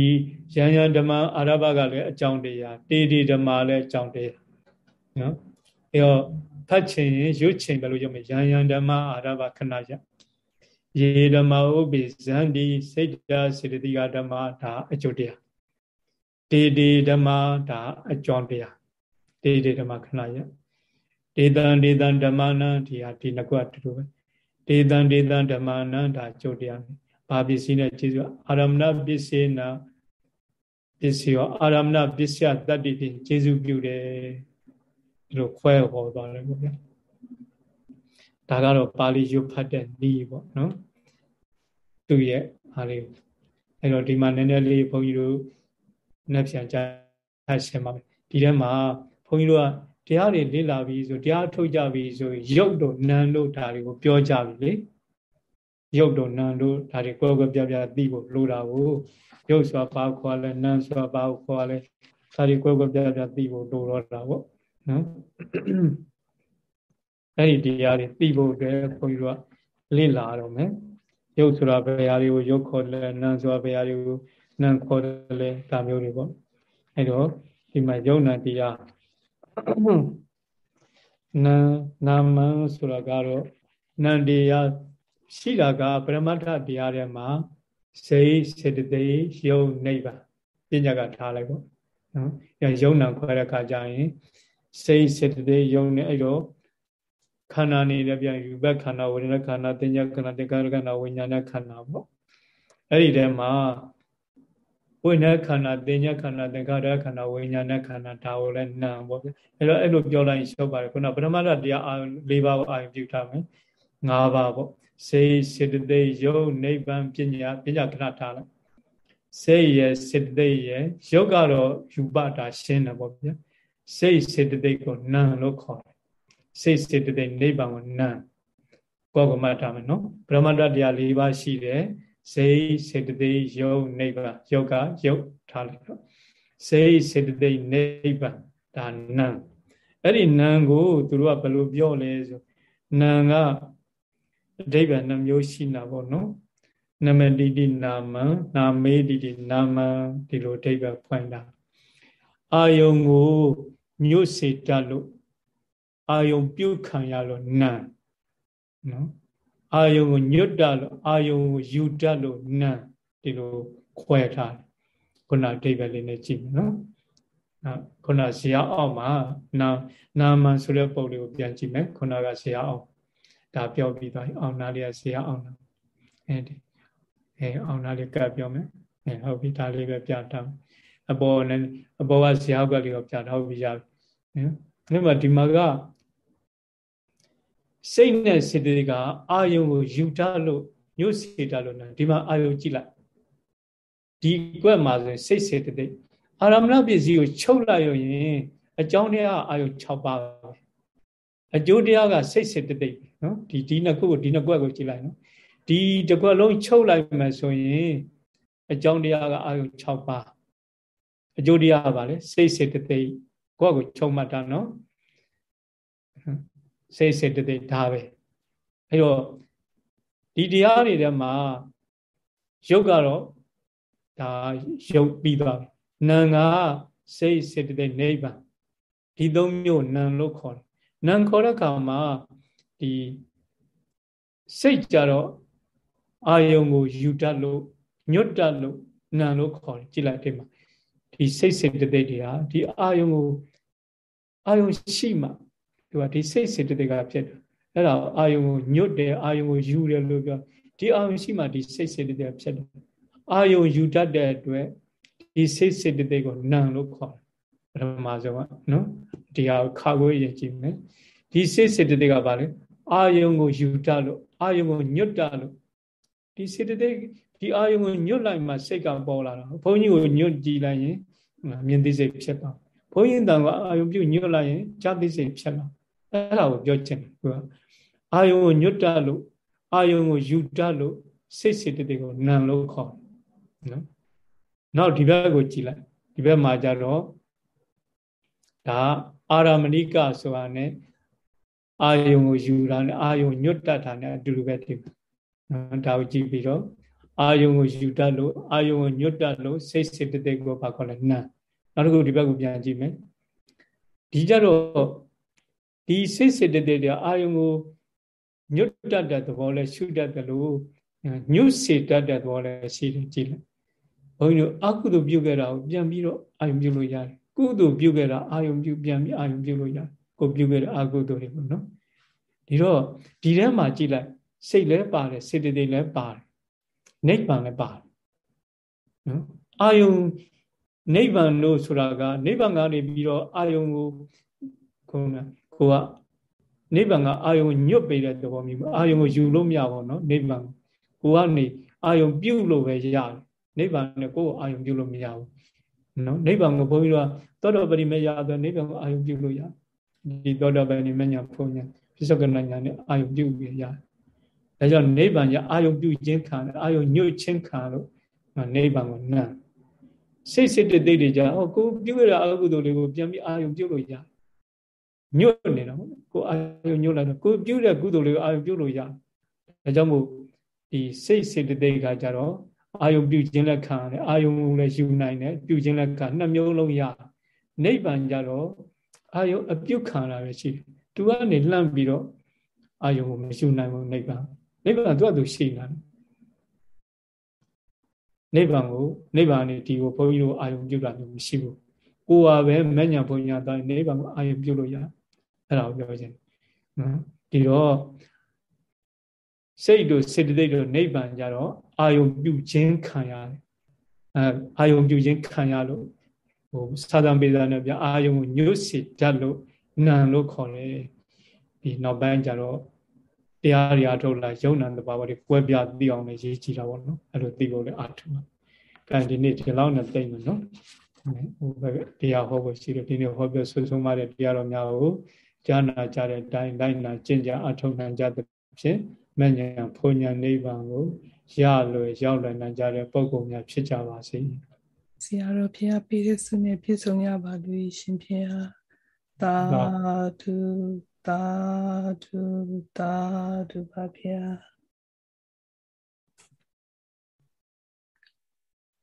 ယံယံဓမ္မအာရဘကလည်းအကြောင်းတရားတေတီဓမ္မလည်းအကြောင်းတရားနော်အဲတော့ဖတ်ချင်ရွတ်ချင်ဘယ်လိုပြောမလဲယံယံဓမ္မအာရဘခဏရ ယေဓမ္မဥပ္ပိဇံဒီစိတ်တစေတသိကဓမ္မဒါအကျိုးတရားတေတေဓမ္မဒါအကြောင်းတရားတေတေဓမ္မခဏရဒေတံဒေတံဓမ္မနံဒီဟာဒီနှစ်ခုအတူတူပဲဒေတံဒေတံဓမ္မနံဒါအကျိုးတရားဘာပစ္စည်းနဲ့ကျေးဇူးအာရမဏပစ္စေနာပစ္စည်းရောအာရမဏပစ္စယတတ္တိဖြင့်ကျေးဇူးပြုတယ်ဒီလိုခွဲဟောသွားတယ်ပေါ့ဗျာ ဒါကတော့ပါဠိရွတ်ဖတ်တဲ့နည်းပေါ့နော်သူရဲ့ဟာလေးအဲ့တော့ဒီမှာနည်းနည်းလေးဘုန်းကြီးတို့နှက်ပြန်ကြရှင်းပါမယ်ဒီထဲမှာဘုန်းကြီးတို့ကတရားတွေလေ့လာပြီးဆိုတရားထုတ်ကြပြီးဆိုရုပ်တို့နာမ်တို့ဒါတွေကိုပြောကြပြီလေရုပ်တို့နာမ်တို့ဒါတွေကွဲကွဲပြားပြားသိဖို့လိုတာကိုရုပ်ဆိုတာဘာခေါ်လဲနာမ်ဆိုတာဘာခေါ်လဲဒါတွေကွဲကွဲပြားပြားသိဖို့လိုတော့တာပေါ့နော် အဲ့ဒီတရားတွေသိဖို့အတွက်ခွန်ကြီးတို့ကလေ့လာတော့မယ်ရုပ်ဆိုတာဘယ်ဟာတွေကိုရုပ်ခေါ်တယ်နာမ်ဆိုတာဘယ်ဟာတွေကိုနာမ်ခေါ်တယ်လဲဒါမျိုးတွေပေါ့အဲ့တော့ဒီမှာယုံနာတရားနာနာမန်ဆိုတာကတော့နန္တရားရှိတာကပရမတ္ထတရားထဲမှာစိတ်စေတသိက်ယုံနိဗ္ဗာန်ပညာကထားလိုက်ပေါ့နော်အဲယုံနာခွဲတဲ့အခါကျရင်စိတ်စေတသိက်ယုံနေအဲ့တော့ ခန္ဓာနေတဲ့ပြန်ယူဘက်ခန္ဓာဝိညာဉ်ခန္ဓာတင်ညာခန္ဓာတေကာရခန္ဓာဝိညာဉ်ခန္ဓာပေါ့အဲ့ဒီထဲမှာဝိညာဉ်ခန္ဓာတင်ညာခန္ဓာသင်္ခါရခန္ဓာဝိညာဉ်ခန္ဓာဒါကိုလည်းနာပေါ့ဗျအဲ့တော့အဲ့လိုပြောလိုက်ရှုပ်ပါတယ်ခုနပထမတတရားအာ၄ပါးကိုအာရုံပြုထားမယ်၅ပါးပေါ့စေစေတသိက်ယုတ်နိဗ္ဗာန်ပညာပညာခဏထားလိုက်စေရဲ့စေတသိက်ရဲ့ယုတ်ကတော့ယူပတာရှင်းတယ်ပေါ့ဗျာစေစေတသိက်ကိုနာလို့ခေါ်တယ် စေစေတသိက်နိဗ္ဗာန်ကိုနာကောကမထားမယ်နော်ဗြဟ္မတတရား၄ပါးရှိတယ်စေစေတသိက်ယုတ်နိဗ္ဗာန်ယုတ်ကယုတ်ထားလိုက်တော့စေစေတသိက်နိဗ္ဗာန်ဒါနံအဲ့ဒီနံကိုသူတို့ကဘယ်လိုပြောလဲဆိုနံကအဓိပ္ပာယ်နှမျိုးရှိတာပေါ့နော်နမတိတိနာမံနာမေတိတိနာမံဒီလိုအဓိပ္ပာယ်ဖွင့်တာအာယုံကိုမြို့စေတတ်လို့ အာယုံပြုတ်ခံရလို့နံနော်အာယုံကိုညွတ်တလို့အာယုံကိုယူတတ်လို့နံဒီလိုခွဲထားတယ်ခုနအဓိပ္ပာယ်လေးနဲ့ကြည့်မယ်နော်ခုနဇေယအောက်မှာနာနာမန်ဆိုတဲ့ပုံလေးကိုပြန်ကြည့်မယ်ခုနကဇေယအောက်ဒါပြောပြီးသွားပြီအောင်နာလေးကဇေယအောင်နာအဲဒီအဲအောင်နာလေးကပ်ပြောမယ်အဲဟုတ်ပြီဒါလေးပဲပြထားအပေါ်နဲ့အပေါ်ကဇေယကလေးကိုပြထားပြီးရပြီနော်ဒီမှာဒီမှာက စိတ်နဲ့စေတသိက်ကအာယုံကိုယူထားလို့ညှို့စေတာလို့နော်ဒီမှာအာယုံကြည့်လိုက်ဒီကွက်မှာဆိုရင်စိတ်စေတသိက်အာရမဏပစ္စည်းကိုချုပ်လိုက်ရင်အကြောင်းတရားအာယုံ6ပါးပဲအကျိုးတရားကစိတ်စေတသိက်နော်ဒီဒီနှစ်ခုကိုဒီနှစ်ကွက်ကိုကြည့်လိုက်နော်ဒီတစ်ကွက်လုံးချုပ်လိုက်မှဆိုရင်အကြောင်းတရားကအာယုံ6ပါးအကျိုးတရားကပါလေစိတ်စေတသိက်ကွက်ကိုချုပ်မှတ်တာနော် စိတ်စေတသိက်ဒါပဲအဲ့တော့ဒီတရားတွေထဲမှာရုပ်ကတော့ဒါရုပ်ပြီးသွားပြီနာငါစိတ်စေတသိက်နိဗ္ဗာန်ဒီသုံးမျိုးနာလို့ခေါ်တယ်နာခေါ်တဲ့အခါမှာဒီစိတ်ကြတော့အာယုံကိုယူတတ်လို့ညွတ်တတ်လို့နာလို့ခေါ်တယ်ကြည့်လိုက်ဒီမှာဒီစိတ်စေတသိက်တွေဟာဒီအာယုံကိုအာယုံရှိမှ ဒီကဒီစိတ်စေတသိက်ကဖြစ်တယ်အဲ့ဒါအာယုံကိုညွတ်တယ်အာယုံကိုယူတယ်လို့ပြောဒီအာယုံရှိမှဒီစိတ်စေတသိက်ကဖြစ်တယ်အာယုံယူတတ်တဲ့အတွက်ဒီစိတ်စေတသိက်ကိုနံလို့ခေါ်တယ်ပထမဆုံးကနော်ဒီဟာခါကိုရည်ကြည့်မယ်ဒီစိတ်စေတသိက်ကဘာလဲအာယုံကိုယူတတ်လို့အာယုံကိုညွတ်တတ်လို့ဒီစေတသိက်ဒီအာယုံကိုညွတ်လိုက်မှစိတ်ကပေါ်လာတာဘုန်းကြီးကိုညွတ်ကြည့်လိုက်ရင်မြင်သိစိတ်ဖြစ်ပါဘုန်းကြီးတန်ကအာယုံပြုညွတ်လိုက်ရင်ကြားသိစိတ်ဖြစ်လာ အဲ့ဒါကိုပြောချင်တယ်သူကအာယုံကိုညွတ်တတ်လို့အာယုံကိုယူတတ်လို့စိတ်စေတသိက်ကိုနံလို့ခေါ်နော်နောက်ဒီဘက်ကိုကြည့်လိုက်ဒီဘက်မှာကြတော့ဒါအာရမဏိကဆိုတာ ਨੇ အာယုံကိုယူတာနဲ့အာယုံညွတ်တတ်တာနဲ့အတူတူပဲဒီနော်ဒါကိုကြည့်ပြီးတော့အာယုံကိုယူတတ်လို့အာယုံကိုညွတ်တတ်လို့စိတ်စေတသိက်ကိုဘာခေါ်လဲနံနောက်တစ်ခုဒီဘက်ကိုပြန်ကြည့်မယ်ဒီကြတော့ ဒီစိတ်စေတသိက်တွေအာယုံကိုညွတ်တတ်တဲ့သဘောလဲရှုတတ်တယ်လို့ညွတ်စေတတ်တဲ့သဘောလဲရှိတယ်ကြည့်လိုက်ဘုန်းကြီးတို့အကုသိုလ်ပြုခဲ့တာကိုပြန်ပြီးတော့အာယုံပြုလို့ရတယ်ကုသိုလ်ပြုခဲ့တာအာယုံပြုပြန်ပြီးအာယုံပြုလို့ရတယ်ကိုပြုခဲ့တဲ့အကုသိုလ်တွေပေါ့နော်ဒီတော့ဒီထဲမှာကြည့်လိုက်စိတ်လည်းပါတယ်စေတသိက်လည်းပါတယ်နိဗ္ဗာန်လည်းပါတယ်နော်အာယုံနိဗ္ဗာန်လို့ဆိုတာကနိဗ္ဗာန်ကနေပြီးတော့အာယုံကိုခုနကို ကနိဗ္ဗာန်ကအာယုံညွတ်ပေးတဲ့သဘောမျိုးအာယုံကိုယူလို့မရပါဘူးနော်နိဗ္ဗာန်ကိုကနေအာယုံပြုတ်လို့ပဲရတယ်နိဗ္ဗာန်နဲ့ကိုယ်အာယုံပြုတ်လို့မရဘူးနော်နိဗ္ဗာန်ကိုဘုန်းကြီးတို့ကသောတော်ပရိမေရဆိုနိဗ္ဗာန်ကိုအာယုံပြုတ်လို့ရဒီသောတော်ပရိမေညာဘုံညာပြစ္ဆုတ်ကဏညာနဲ့အာယုံပြုတ်ပြီးရတယ်ဒါကြောင့်နိဗ္ဗာန်ကအာယုံပြုခြင်းခံအာယုံညွတ်ခြင်းခံလို့နိဗ္ဗာန်ကိုနံစိတ်စိတ်တိတ်တွေကြဟောကိုပြုရတဲ့အကုသိုလ်တွေကိုပြန်ပြီးအာယုံပြုလို့ရ ညွတ်နေတော့ကိုအာယုံညွတ်လိုက်တော့ကိုပြုတဲ့ကုသိုလ်တွေကိုအာယုံပြုလို့ရဒါကြောင့်မို့ဒီစိတ်စိတ်တိတ်ကကြတော့အာယုံပြုခြင်းလက်ခံတယ်အာယုံလည်းယူနိုင်တယ်ပြုခြင်းလက်ခံနှစ်မျိုးလုံးရနိဗ္ဗာန်ကြတော့အာယုံအပြုခံတာပဲရှိတယ်သူကနေလှမ်းပြီးတော့အာယုံကိုမယူနိုင်ဘူးနိဗ္ဗာန်နိဗ္ဗာန်သူကသူရှိလာတယ်နိဗ္ဗာန်ကိုနိဗ္ဗာန်နေဒီကိုဘုန်းကြီးတို့အာယုံပြုတာမျိုးမရှိဘူးကိုယ်ဟာပဲမညံဘုံညာတိုင်းနိဗ္ဗာန်ကိုအာယုံပြုလို့ရ အဲ့ဒါကိုပြောခြင်းနော်ဒီတော့စိတ်တို့စေတသိက်တို့နိဗ္ဗာန်ကြတော့အာယုံပြုခြင်းခံရတယ်အဲအာယုံပြုခြင်းခံရလို့ဟိုသာသံပေသာနဲ့ပြအာယုံကိုညှို့စေတတ်လို့နံလို့ခေါ်တယ်ဒီနောက်ပိုင်းကျတော့တရားတွေအထုတ်လာယုံနာတဘာဝတွေကွဲပြားသိအောင်လည်းရေးကြည့်တာပေါ့နော်အဲ့လိုသိဖို့လည်းအထုပါ။ကံဒီနေ့ဒီလောက်နဲ့သိမ့်မယ်နော်။ဟိုဘက်တရားဟောဖို့ရှိတယ်ဒီနေ့ဟောပြောဆွဆုံးမတဲ့တရားတော်များကို ကြားနာကြတဲ့အတိုင်းတိုင်းနာကျင့်ကြအထောက်နိုင်ကြတဲ့ဖြင့်မဉ္ဇဉ်ဖုန်ညာနိဗ္ဗာန်ကိုရလွယ်ရောက်လွယ်နိုင်ကြတဲ့ပုဂ္ဂိုလ်များဖြစ်ကြပါစေ။ဆရာတော်ဖျားပြည့်စုံနဲ့ပြည့်စုံရပါလို့ရှင်ဖျားသာဓုသာဓုသာဓုပါဖျား